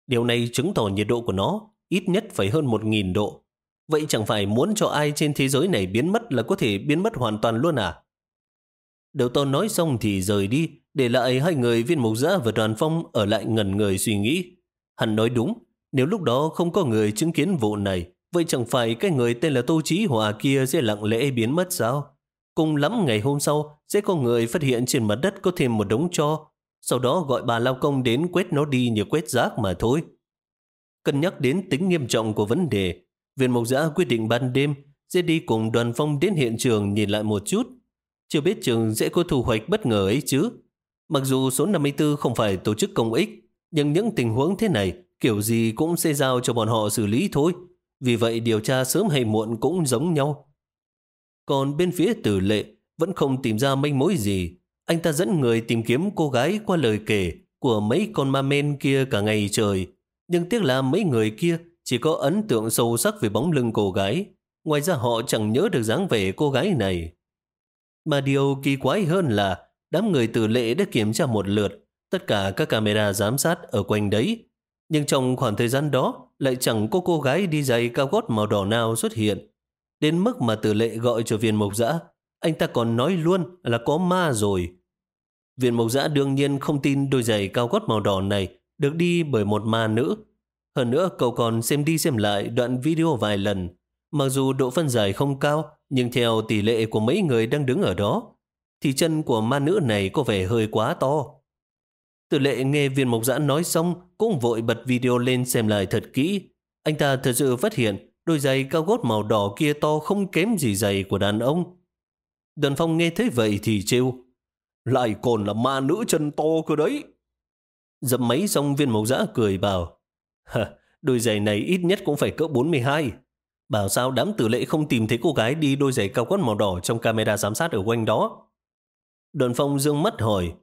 Điều này chứng tỏ nhiệt độ của nó ít nhất phải hơn 1.000 độ. Vậy chẳng phải muốn cho ai trên thế giới này biến mất là có thể biến mất hoàn toàn luôn à? Đầu to nói xong thì rời đi, để lại hai người viên mục giã và đoàn phong ở lại ngẩn người suy nghĩ. Hắn nói đúng, nếu lúc đó không có người chứng kiến vụ này, vậy chẳng phải cái người tên là Tô Chí Hòa kia sẽ lặng lẽ biến mất sao? Cùng lắm ngày hôm sau sẽ có người phát hiện trên mặt đất có thêm một đống cho, sau đó gọi bà lao công đến quét nó đi như quét rác mà thôi. Cân nhắc đến tính nghiêm trọng của vấn đề, viên mộc giã quyết định ban đêm sẽ đi cùng đoàn phong đến hiện trường nhìn lại một chút. Chưa biết trường sẽ có thu hoạch bất ngờ ấy chứ. Mặc dù số 54 không phải tổ chức công ích, nhưng những tình huống thế này kiểu gì cũng sẽ giao cho bọn họ xử lý thôi. Vì vậy điều tra sớm hay muộn cũng giống nhau. Còn bên phía tử lệ vẫn không tìm ra manh mối gì. Anh ta dẫn người tìm kiếm cô gái qua lời kể của mấy con ma men kia cả ngày trời. Nhưng tiếc là mấy người kia chỉ có ấn tượng sâu sắc về bóng lưng cô gái. Ngoài ra họ chẳng nhớ được dáng vẻ cô gái này. Mà điều kỳ quái hơn là đám người tử lệ đã kiểm tra một lượt tất cả các camera giám sát ở quanh đấy. Nhưng trong khoảng thời gian đó lại chẳng có cô gái đi giày cao gót màu đỏ nào xuất hiện. Đến mức mà tử lệ gọi cho viên mộc dã, anh ta còn nói luôn là có ma rồi. Viên mộc dã đương nhiên không tin đôi giày cao gót màu đỏ này được đi bởi một ma nữ. Hơn nữa cậu còn xem đi xem lại đoạn video vài lần. Mặc dù độ phân giải không cao, nhưng theo tỷ lệ của mấy người đang đứng ở đó, thì chân của ma nữ này có vẻ hơi quá to. Tử lệ nghe viên mộc dã nói xong cũng vội bật video lên xem lại thật kỹ. Anh ta thật sự phát hiện đôi giày cao gót màu đỏ kia to không kém gì giày của đàn ông. Đoàn phong nghe thấy vậy thì trêu. Lại còn là ma nữ chân to cơ đấy. Dập máy xong viên mộc giã cười bảo. Hả, đôi giày này ít nhất cũng phải cỡ 42. Bảo sao đám tử lệ không tìm thấy cô gái đi đôi giày cao gót màu đỏ trong camera giám sát ở quanh đó. Đoàn phong dương mắt hỏi.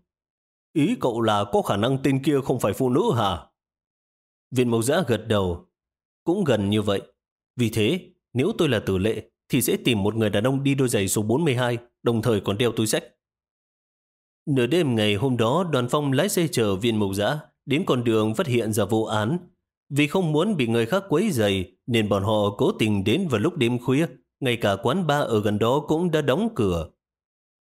Ý cậu là có khả năng tên kia không phải phụ nữ hả? Viên mộc giã gật đầu. Cũng gần như vậy. Vì thế, nếu tôi là tử lệ, thì sẽ tìm một người đàn ông đi đôi giày số 42, đồng thời còn đeo túi sách. Nửa đêm ngày hôm đó, đoàn phong lái xe chở viên mục giã đến con đường phát hiện ra vụ án. Vì không muốn bị người khác quấy giày nên bọn họ cố tình đến vào lúc đêm khuya, ngay cả quán bar ở gần đó cũng đã đóng cửa.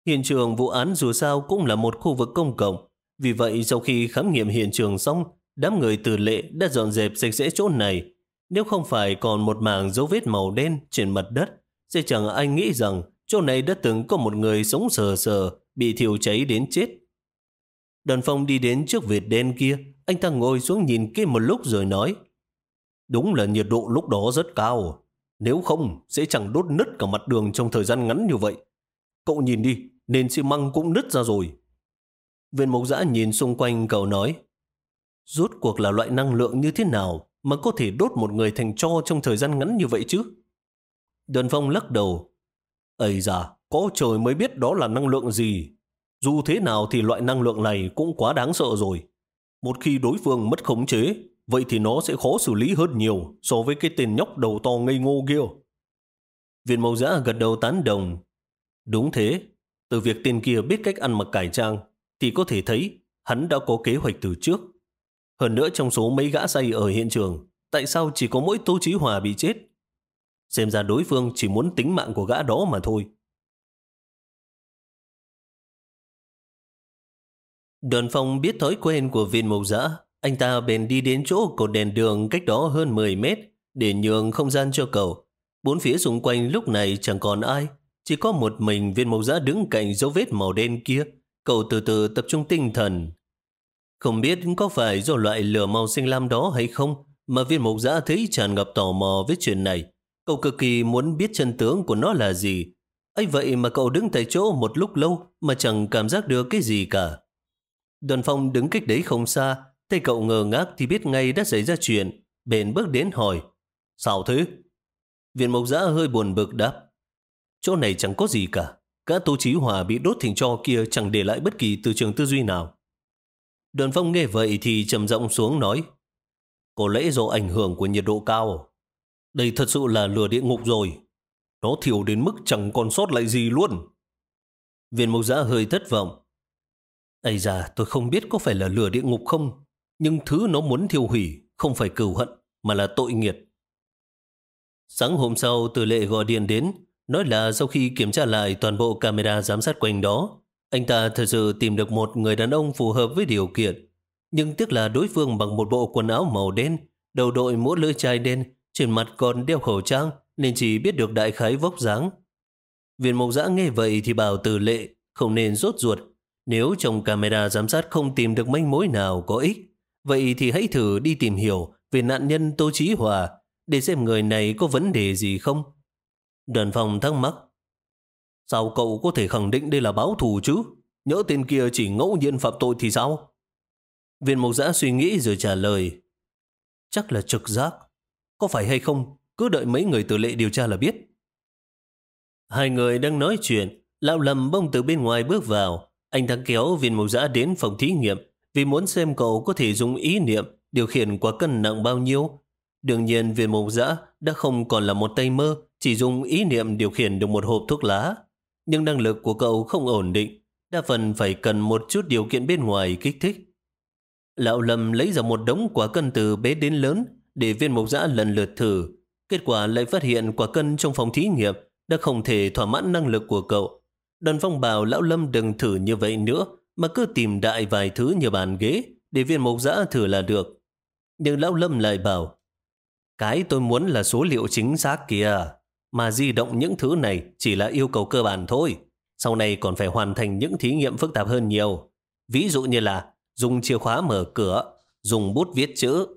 Hiện trường vụ án dù sao cũng là một khu vực công cộng, vì vậy sau khi khám nghiệm hiện trường xong, đám người tử lệ đã dọn dẹp sạch sẽ chỗ này, nếu không phải còn một mảng dấu vết màu đen trên mặt đất, sẽ chẳng ai nghĩ rằng chỗ này đã từng có một người sống sờ sờ, bị thiêu cháy đến chết. Đoàn phong đi đến trước vệt đen kia, anh ta ngồi xuống nhìn kia một lúc rồi nói Đúng là nhiệt độ lúc đó rất cao, nếu không sẽ chẳng đốt nứt cả mặt đường trong thời gian ngắn như vậy. Cậu nhìn đi, nền xi măng cũng nứt ra rồi. Viên mộc giã nhìn xung quanh cậu nói Rốt cuộc là loại năng lượng như thế nào mà có thể đốt một người thành cho trong thời gian ngắn như vậy chứ? Đơn Phong lắc đầu. Ây da, có trời mới biết đó là năng lượng gì. Dù thế nào thì loại năng lượng này cũng quá đáng sợ rồi. Một khi đối phương mất khống chế, vậy thì nó sẽ khó xử lý hơn nhiều so với cái tên nhóc đầu to ngây ngô kia. Viên mẫu giã gật đầu tán đồng. Đúng thế, từ việc tên kia biết cách ăn mặc cải trang, thì có thể thấy hắn đã có kế hoạch từ trước. Hơn nữa trong số mấy gã say ở hiện trường, tại sao chỉ có mỗi Tô Chí Hòa bị chết? Xem ra đối phương chỉ muốn tính mạng của gã đó mà thôi. Đoàn phong biết thói quen của viên mộc dã, anh ta bèn đi đến chỗ cột đèn đường cách đó hơn 10 mét để nhường không gian cho cầu Bốn phía xung quanh lúc này chẳng còn ai, chỉ có một mình viên mộc giã đứng cạnh dấu vết màu đen kia. Cậu từ từ tập trung tinh thần, không biết có phải do loại lửa màu xanh lam đó hay không mà viên mục giã thấy tràn ngập tò mò với chuyện này. Cậu cực kỳ muốn biết chân tướng của nó là gì. ấy vậy mà cậu đứng tại chỗ một lúc lâu mà chẳng cảm giác được cái gì cả. Đoàn phong đứng cách đấy không xa, thấy cậu ngờ ngác thì biết ngay đã xảy ra chuyện. Bền bước đến hỏi, sao thế? Viện mộc giã hơi buồn bực đáp, chỗ này chẳng có gì cả. Cả tô trí hòa bị đốt thành cho kia chẳng để lại bất kỳ từ trường tư duy nào. Đoàn phong nghe vậy thì trầm rộng xuống nói Có lẽ do ảnh hưởng của nhiệt độ cao. Đây thật sự là lửa địa ngục rồi. Nó thiểu đến mức chẳng còn sót lại gì luôn. Viên mục giã hơi thất vọng. Ây da tôi không biết có phải là lửa địa ngục không Nhưng thứ nó muốn thiêu hủy Không phải cừu hận Mà là tội nghiệt. Sáng hôm sau, Từ Lệ gọi điện đến, nói là sau khi kiểm tra lại toàn bộ camera giám sát quanh đó, anh ta thật sự tìm được một người đàn ông phù hợp với điều kiện. Nhưng tiếc là đối phương bằng một bộ quần áo màu đen, đầu đội mũ lưỡi chai đen, trên mặt còn đeo khẩu trang, nên chỉ biết được đại khái vóc dáng. Viên mộc giã nghe vậy thì bảo Từ Lệ không nên rốt ruột. Nếu trong camera giám sát không tìm được manh mối nào có ích, vậy thì hãy thử đi tìm hiểu về nạn nhân Tô Chí Hòa để xem người này có vấn đề gì không. Đoàn phòng thắc mắc. Sao cậu có thể khẳng định đây là báo thù chứ? Nhớ tên kia chỉ ngẫu nhiên phạm tội thì sao? Viên Mộc giã suy nghĩ rồi trả lời. Chắc là trực giác. Có phải hay không? Cứ đợi mấy người tử lệ điều tra là biết. Hai người đang nói chuyện. Lão lầm bông từ bên ngoài bước vào. Anh ta kéo viên Mộc giã đến phòng thí nghiệm vì muốn xem cậu có thể dùng ý niệm điều khiển quả cân nặng bao nhiêu Đương nhiên viên Mộc giã đã không còn là một tay mơ, chỉ dùng ý niệm điều khiển được một hộp thuốc lá. Nhưng năng lực của cậu không ổn định, đa phần phải cần một chút điều kiện bên ngoài kích thích. Lão Lâm lấy ra một đống quả cân từ bé đến lớn để viên mục giã lần lượt thử. Kết quả lại phát hiện quả cân trong phòng thí nghiệm đã không thể thỏa mãn năng lực của cậu. Đoàn phong bảo Lão Lâm đừng thử như vậy nữa, mà cứ tìm đại vài thứ như bàn ghế để viên mục giã thử là được. Nhưng Lão Lâm lại bảo, cái tôi muốn là số liệu chính xác kìa. Mà di động những thứ này chỉ là yêu cầu cơ bản thôi. Sau này còn phải hoàn thành những thí nghiệm phức tạp hơn nhiều. Ví dụ như là dùng chìa khóa mở cửa, dùng bút viết chữ.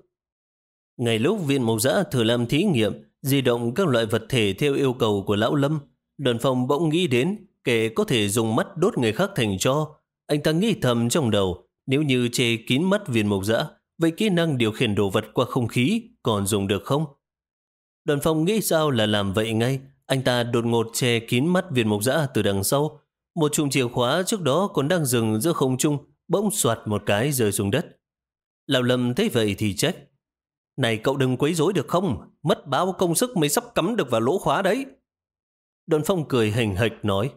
Ngày lúc viên mộc giã thử làm thí nghiệm, di động các loại vật thể theo yêu cầu của lão Lâm, đoàn phòng bỗng nghĩ đến kẻ có thể dùng mắt đốt người khác thành cho. Anh ta nghĩ thầm trong đầu, nếu như che kín mắt viên mộc giã, vậy kỹ năng điều khiển đồ vật qua không khí còn dùng được không? Đoàn phong nghĩ sao là làm vậy ngay. Anh ta đột ngột che kín mắt viên mục giã từ đằng sau. Một chùm chìa khóa trước đó còn đang dừng giữa không trung, bỗng soạt một cái rơi xuống đất. Lão Lâm thấy vậy thì trách. Này cậu đừng quấy rối được không? Mất bao công sức mới sắp cắm được vào lỗ khóa đấy. Đoàn phong cười hình hạch nói.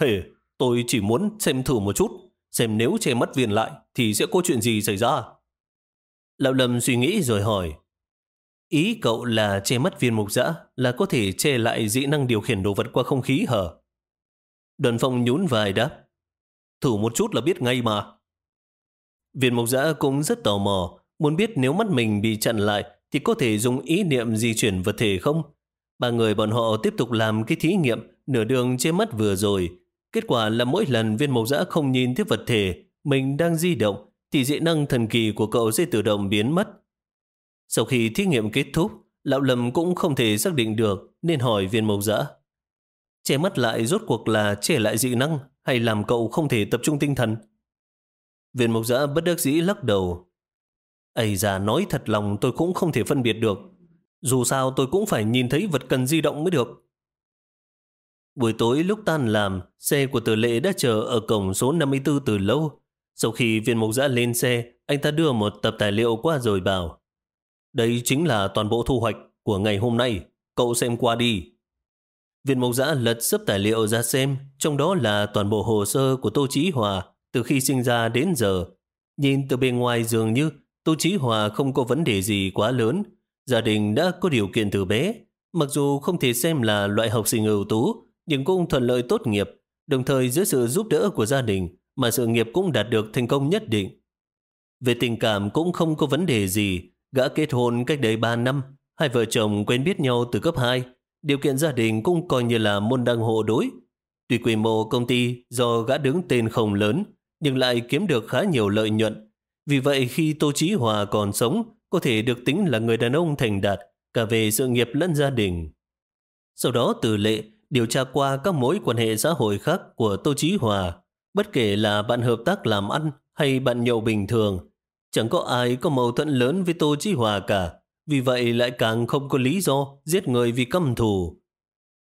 Hề, tôi chỉ muốn xem thử một chút, xem nếu che mắt viên lại thì sẽ có chuyện gì xảy ra. Lão Lâm suy nghĩ rồi hỏi. Ý cậu là che mắt viên mục dã là có thể che lại dị năng điều khiển đồ vật qua không khí hở? Đoàn phong nhún vài đáp. Thử một chút là biết ngay mà. Viên mục dã cũng rất tò mò, muốn biết nếu mắt mình bị chặn lại thì có thể dùng ý niệm di chuyển vật thể không? Ba người bọn họ tiếp tục làm cái thí nghiệm nửa đường che mắt vừa rồi. Kết quả là mỗi lần viên mục dã không nhìn thấy vật thể mình đang di động thì dị năng thần kỳ của cậu sẽ tự động biến mất. Sau khi thí nghiệm kết thúc, Lão Lâm cũng không thể xác định được nên hỏi viên mộc dã. Che mắt lại rốt cuộc là che lại dị năng hay làm cậu không thể tập trung tinh thần? Viên mộc dã bất đắc dĩ lắc đầu. Ây ra nói thật lòng tôi cũng không thể phân biệt được. Dù sao tôi cũng phải nhìn thấy vật cần di động mới được. Buổi tối lúc tan làm, xe của tử lệ đã chờ ở cổng số 54 từ lâu. Sau khi viên mộc dã lên xe, anh ta đưa một tập tài liệu qua rồi bảo đây chính là toàn bộ thu hoạch của ngày hôm nay. Cậu xem qua đi. Viên mộc giã lật sấp tài liệu ra xem, trong đó là toàn bộ hồ sơ của Tô Chí Hòa từ khi sinh ra đến giờ. Nhìn từ bên ngoài dường như Tô Chí Hòa không có vấn đề gì quá lớn. Gia đình đã có điều kiện từ bé. Mặc dù không thể xem là loại học sinh ưu tú, nhưng cũng thuận lợi tốt nghiệp. Đồng thời dưới sự giúp đỡ của gia đình mà sự nghiệp cũng đạt được thành công nhất định. Về tình cảm cũng không có vấn đề gì, Gã kết hôn cách đây 3 năm, hai vợ chồng quen biết nhau từ cấp 2. Điều kiện gia đình cũng coi như là môn đăng hộ đối. Tuy quy mô công ty do gã đứng tên không lớn, nhưng lại kiếm được khá nhiều lợi nhuận. Vì vậy khi Tô Chí Hòa còn sống, có thể được tính là người đàn ông thành đạt, cả về sự nghiệp lẫn gia đình. Sau đó từ lệ điều tra qua các mối quan hệ xã hội khác của Tô Chí Hòa, bất kể là bạn hợp tác làm ăn hay bạn nhậu bình thường, Chẳng có ai có mâu thuẫn lớn với Tô Chí Hòa cả, vì vậy lại càng không có lý do giết người vì căm thù.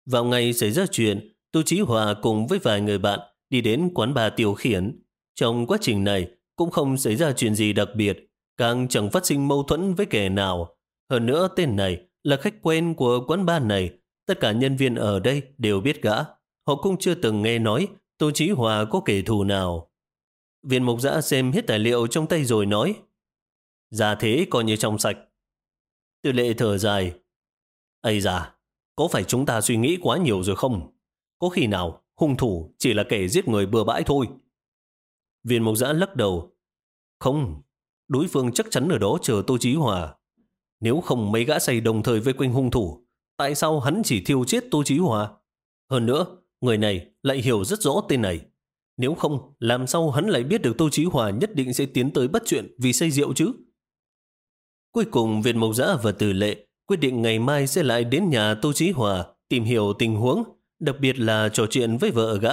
Vào ngày xảy ra chuyện, Tô Chí Hòa cùng với vài người bạn đi đến quán bà tiểu khiển. Trong quá trình này cũng không xảy ra chuyện gì đặc biệt, càng chẳng phát sinh mâu thuẫn với kẻ nào. Hơn nữa tên này là khách quen của quán bar này, tất cả nhân viên ở đây đều biết gã. Họ cũng chưa từng nghe nói Tô Chí Hòa có kẻ thù nào. Viên mục giã xem hết tài liệu trong tay rồi nói. Ra thế coi như trong sạch. Tư lệ thở dài. Ây da, có phải chúng ta suy nghĩ quá nhiều rồi không? Có khi nào hung thủ chỉ là kẻ giết người bừa bãi thôi? Viên mộc giã lắc đầu. Không, đối phương chắc chắn ở đó chờ Tô Chí Hòa. Nếu không mấy gã say đồng thời với quanh hung thủ, tại sao hắn chỉ thiêu chết Tô Chí Hòa? Hơn nữa, người này lại hiểu rất rõ tên này. Nếu không, làm sao hắn lại biết được Tô Chí Hòa nhất định sẽ tiến tới bắt chuyện vì say rượu chứ? Cuối cùng, Việt Mộc Giã và tử Lệ quyết định ngày mai sẽ lại đến nhà Tô Chí Hòa tìm hiểu tình huống, đặc biệt là trò chuyện với vợ gã.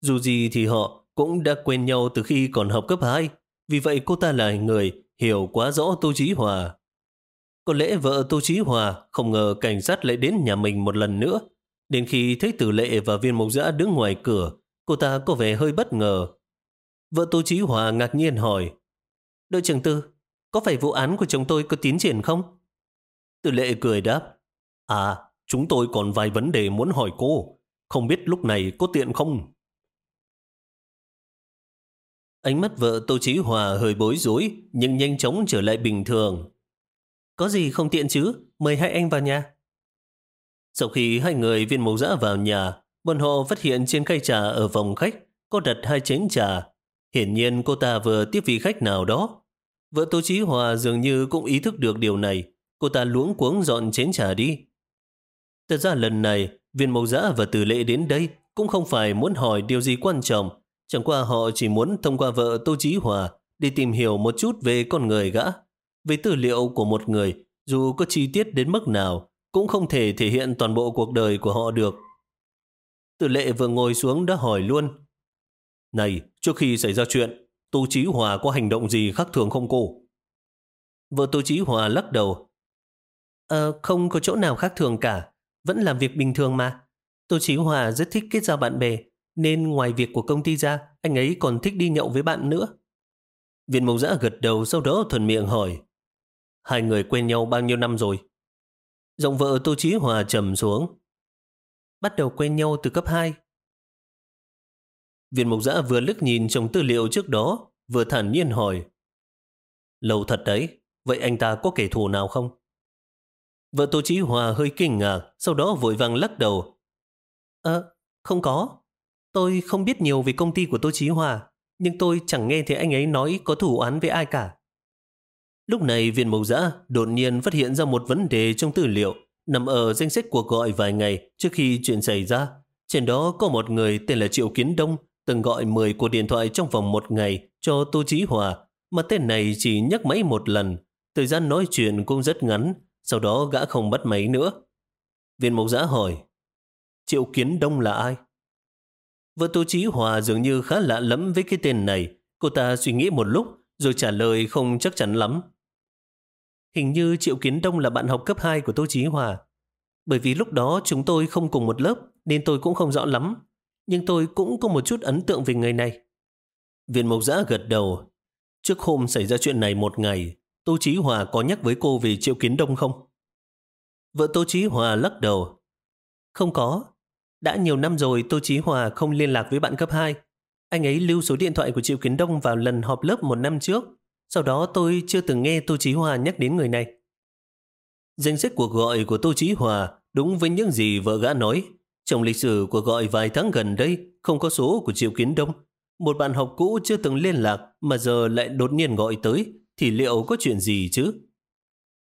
Dù gì thì họ cũng đã quen nhau từ khi còn học cấp 2, vì vậy cô ta là người hiểu quá rõ Tô Chí Hòa. Có lẽ vợ Tô Chí Hòa không ngờ cảnh sát lại đến nhà mình một lần nữa. Đến khi thấy Tử Lệ và viên Mộc giã đứng ngoài cửa, cô ta có vẻ hơi bất ngờ. Vợ Tô Chí Hòa ngạc nhiên hỏi, Đội trưởng Tư, có phải vụ án của chúng tôi có tiến triển không? Tử Lệ cười đáp, À, chúng tôi còn vài vấn đề muốn hỏi cô, không biết lúc này có tiện không? Ánh mắt vợ Tô Chí Hòa hơi bối rối, nhưng nhanh chóng trở lại bình thường. Có gì không tiện chứ, mời hai anh vào nhà. Sau khi hai người viên mẫu dã vào nhà, bọn họ phát hiện trên khay trà ở phòng khách có đặt hai chén trà. Hiển nhiên cô ta vừa tiếp vị khách nào đó. Vợ Tô Chí Hòa dường như cũng ý thức được điều này. Cô ta luống cuống dọn chén trà đi. Thật ra lần này, viên mẫu giã và tử lệ đến đây cũng không phải muốn hỏi điều gì quan trọng. Chẳng qua họ chỉ muốn thông qua vợ Tô Chí Hòa để tìm hiểu một chút về con người gã. Về tư liệu của một người, dù có chi tiết đến mức nào, cũng không thể thể hiện toàn bộ cuộc đời của họ được. Tử lệ vừa ngồi xuống đã hỏi luôn. Này, trước khi xảy ra chuyện, Tô Chí Hòa có hành động gì khác thường không cô? Vợ Tô Chí Hòa lắc đầu. Ờ, không có chỗ nào khác thường cả. Vẫn làm việc bình thường mà. Tô Chí Hòa rất thích kết giao bạn bè, nên ngoài việc của công ty ra, anh ấy còn thích đi nhậu với bạn nữa. Viện Mộc Giã gật đầu sau đó thuần miệng hỏi. Hai người quen nhau bao nhiêu năm rồi? Giọng vợ Tô Chí Hòa trầm xuống. Bắt đầu quen nhau từ cấp 2. Viên Mộc Giã vừa lức nhìn trong tư liệu trước đó, vừa thản nhiên hỏi. Lâu thật đấy, vậy anh ta có kẻ thù nào không? Vợ Tô Chí Hòa hơi kinh ngạc, sau đó vội vàng lắc đầu. Ờ, không có. Tôi không biết nhiều về công ty của Tô Chí Hòa, nhưng tôi chẳng nghe thấy anh ấy nói có thủ án với ai cả. Lúc này viên mộc giã đột nhiên phát hiện ra một vấn đề trong tư liệu nằm ở danh sách cuộc gọi vài ngày trước khi chuyện xảy ra. Trên đó có một người tên là Triệu Kiến Đông từng gọi 10 cuộc điện thoại trong vòng một ngày cho Tô Chí Hòa mà tên này chỉ nhắc máy một lần. Thời gian nói chuyện cũng rất ngắn, sau đó gã không bắt máy nữa. Viên mộc giã hỏi Triệu Kiến Đông là ai? Vợ Tô Chí Hòa dường như khá lạ lẫm với cái tên này. Cô ta suy nghĩ một lúc rồi trả lời không chắc chắn lắm. Hình như Triệu Kiến Đông là bạn học cấp 2 của Tô Chí Hòa. Bởi vì lúc đó chúng tôi không cùng một lớp nên tôi cũng không rõ lắm. Nhưng tôi cũng có một chút ấn tượng về người này. Viên Mộc Giã gật đầu. Trước hôm xảy ra chuyện này một ngày, Tô Chí Hòa có nhắc với cô về Triệu Kiến Đông không? Vợ Tô Chí Hòa lắc đầu. Không có. Đã nhiều năm rồi Tô Chí Hòa không liên lạc với bạn cấp 2. Anh ấy lưu số điện thoại của Triệu Kiến Đông vào lần họp lớp một năm trước. Sau đó tôi chưa từng nghe Tô Chí Hòa nhắc đến người này. Danh sách cuộc gọi của Tô Chí Hòa đúng với những gì vợ gã nói. Trong lịch sử cuộc gọi vài tháng gần đây, không có số của Triệu Kiến Đông. Một bạn học cũ chưa từng liên lạc mà giờ lại đột nhiên gọi tới, thì liệu có chuyện gì chứ?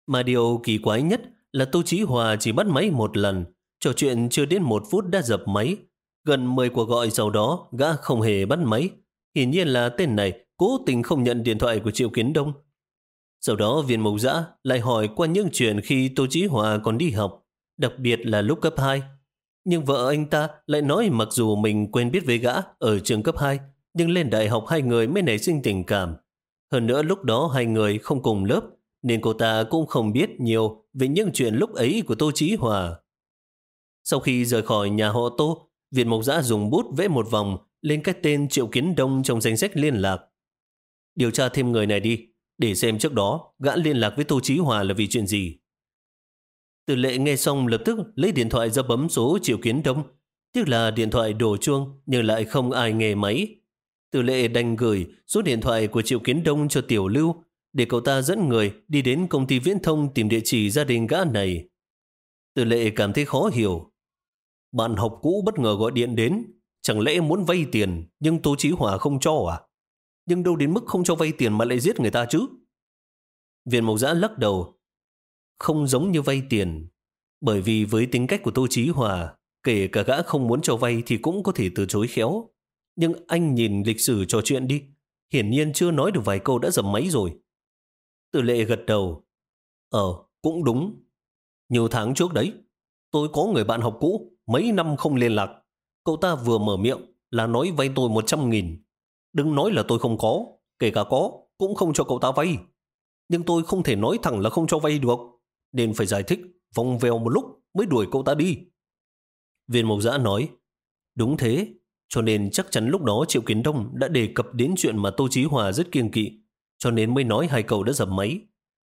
Mà điều kỳ quái nhất là Tô Chí Hòa chỉ bắt máy một lần. Trò chuyện chưa đến một phút đã dập máy. Gần 10 cuộc gọi sau đó, gã không hề bắt máy. Hiển nhiên là tên này cố tình không nhận điện thoại của Triệu Kiến Đông. Sau đó viên mộc giã lại hỏi qua những chuyện khi Tô Chí Hòa còn đi học, đặc biệt là lúc cấp 2. Nhưng vợ anh ta lại nói mặc dù mình quen biết với gã ở trường cấp 2, nhưng lên đại học hai người mới nảy sinh tình cảm. Hơn nữa lúc đó hai người không cùng lớp, nên cô ta cũng không biết nhiều về những chuyện lúc ấy của Tô Chí Hòa. Sau khi rời khỏi nhà họ Tô, Việt Mộc Giã dùng bút vẽ một vòng lên cái tên Triệu Kiến Đông trong danh sách liên lạc. Điều tra thêm người này đi, để xem trước đó gã liên lạc với Tô Chí Hòa là vì chuyện gì. Từ lệ nghe xong lập tức lấy điện thoại ra bấm số Triệu Kiến Đông. Tiếc là điện thoại đổ chuông nhưng lại không ai nghe máy. Từ lệ đành gửi số điện thoại của Triệu Kiến Đông cho Tiểu Lưu để cậu ta dẫn người đi đến công ty viễn thông tìm địa chỉ gia đình gã này. Từ lệ cảm thấy khó hiểu. Bạn học cũ bất ngờ gọi điện đến, chẳng lẽ muốn vay tiền nhưng Tô Chí Hòa không cho à? Nhưng đâu đến mức không cho vay tiền mà lại giết người ta chứ? Viên Mộc Giã lắc đầu. Không giống như vay tiền, bởi vì với tính cách của Tô Chí Hòa, kể cả gã không muốn cho vay thì cũng có thể từ chối khéo. Nhưng anh nhìn lịch sử trò chuyện đi, hiển nhiên chưa nói được vài câu đã dầm máy rồi. Từ lệ gật đầu. Ờ, cũng đúng. Nhiều tháng trước đấy, tôi có người bạn học cũ, mấy năm không liên lạc. Cậu ta vừa mở miệng là nói vay tôi 100 nghìn. Đừng nói là tôi không có, kể cả có, cũng không cho cậu ta vay. Nhưng tôi không thể nói thẳng là không cho vay được, nên phải giải thích vòng vèo một lúc mới đuổi cậu ta đi. Viên Mộc Giã nói, đúng thế, cho nên chắc chắn lúc đó Triệu Kiến Đông đã đề cập đến chuyện mà Tô Chí Hòa rất kiêng kỵ, cho nên mới nói hai cậu đã dập máy.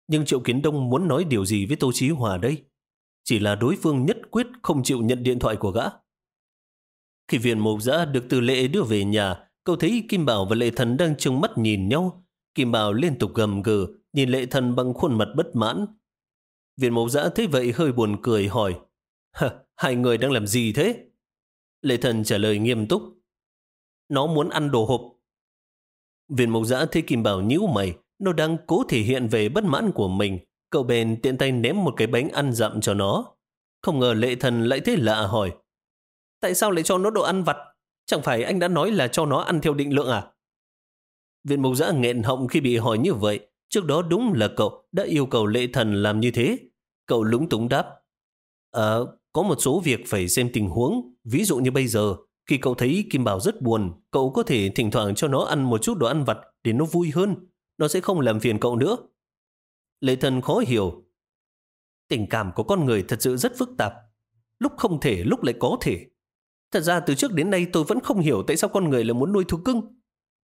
Nhưng Triệu Kiến Đông muốn nói điều gì với Tô Chí Hòa đây? Chỉ là đối phương nhất quyết không chịu nhận điện thoại của gã. Khi viên Mộc giã được từ lệ đưa về nhà, cậu thấy Kim Bảo và Lệ Thần đang trừng mắt nhìn nhau. Kim Bảo liên tục gầm gừ, nhìn Lệ Thần bằng khuôn mặt bất mãn. Viện mẫu giã thấy vậy hơi buồn cười hỏi, hai người đang làm gì thế? Lệ Thần trả lời nghiêm túc, nó muốn ăn đồ hộp. Viện mẫu giã thấy Kim Bảo nhíu mày, nó đang cố thể hiện về bất mãn của mình. Cậu bèn tiện tay ném một cái bánh ăn dặm cho nó. Không ngờ lệ thần lại thế lạ hỏi. Tại sao lại cho nó đồ ăn vặt? Chẳng phải anh đã nói là cho nó ăn theo định lượng à? Viện mục giã nghẹn họng khi bị hỏi như vậy. Trước đó đúng là cậu đã yêu cầu lệ thần làm như thế. Cậu lúng túng đáp. Ờ, có một số việc phải xem tình huống. Ví dụ như bây giờ, khi cậu thấy Kim Bảo rất buồn, cậu có thể thỉnh thoảng cho nó ăn một chút đồ ăn vặt để nó vui hơn. Nó sẽ không làm phiền cậu nữa. Lệ thần khó hiểu. Tình cảm của con người thật sự rất phức tạp. Lúc không thể, lúc lại có thể. Thật ra từ trước đến nay tôi vẫn không hiểu tại sao con người lại muốn nuôi thú cưng.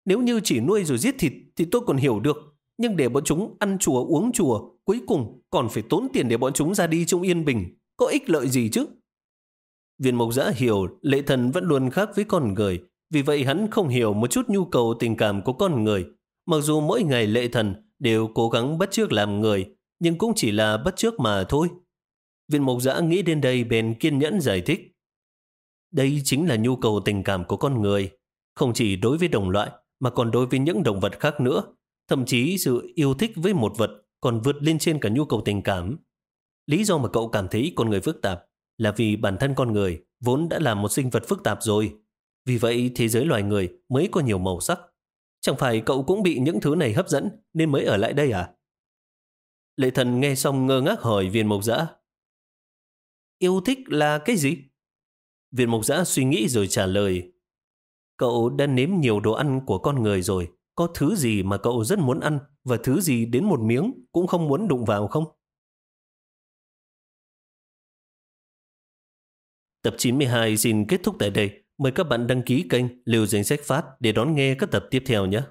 Nếu như chỉ nuôi rồi giết thịt thì tôi còn hiểu được. Nhưng để bọn chúng ăn chùa uống chùa, cuối cùng còn phải tốn tiền để bọn chúng ra đi trong yên bình. Có ích lợi gì chứ? Viên mộc giã hiểu lệ thần vẫn luôn khác với con người. Vì vậy hắn không hiểu một chút nhu cầu tình cảm của con người. Mặc dù mỗi ngày lệ thần đều cố gắng bắt chước làm người, nhưng cũng chỉ là bắt chước mà thôi. Viên mộc giã nghĩ đến đây bèn kiên nhẫn giải thích. Đây chính là nhu cầu tình cảm của con người, không chỉ đối với đồng loại mà còn đối với những động vật khác nữa. Thậm chí sự yêu thích với một vật còn vượt lên trên cả nhu cầu tình cảm. Lý do mà cậu cảm thấy con người phức tạp là vì bản thân con người vốn đã là một sinh vật phức tạp rồi. Vì vậy thế giới loài người mới có nhiều màu sắc. Chẳng phải cậu cũng bị những thứ này hấp dẫn nên mới ở lại đây à? Lệ thần nghe xong ngơ ngác hỏi viên mộc dã. Yêu thích là cái gì? Viện mộc Giã suy nghĩ rồi trả lời. Cậu đã nếm nhiều đồ ăn của con người rồi. Có thứ gì mà cậu rất muốn ăn và thứ gì đến một miếng cũng không muốn đụng vào không? Tập 92 xin kết thúc tại đây. Mời các bạn đăng ký kênh Liều Danh Sách Phát để đón nghe các tập tiếp theo nhé.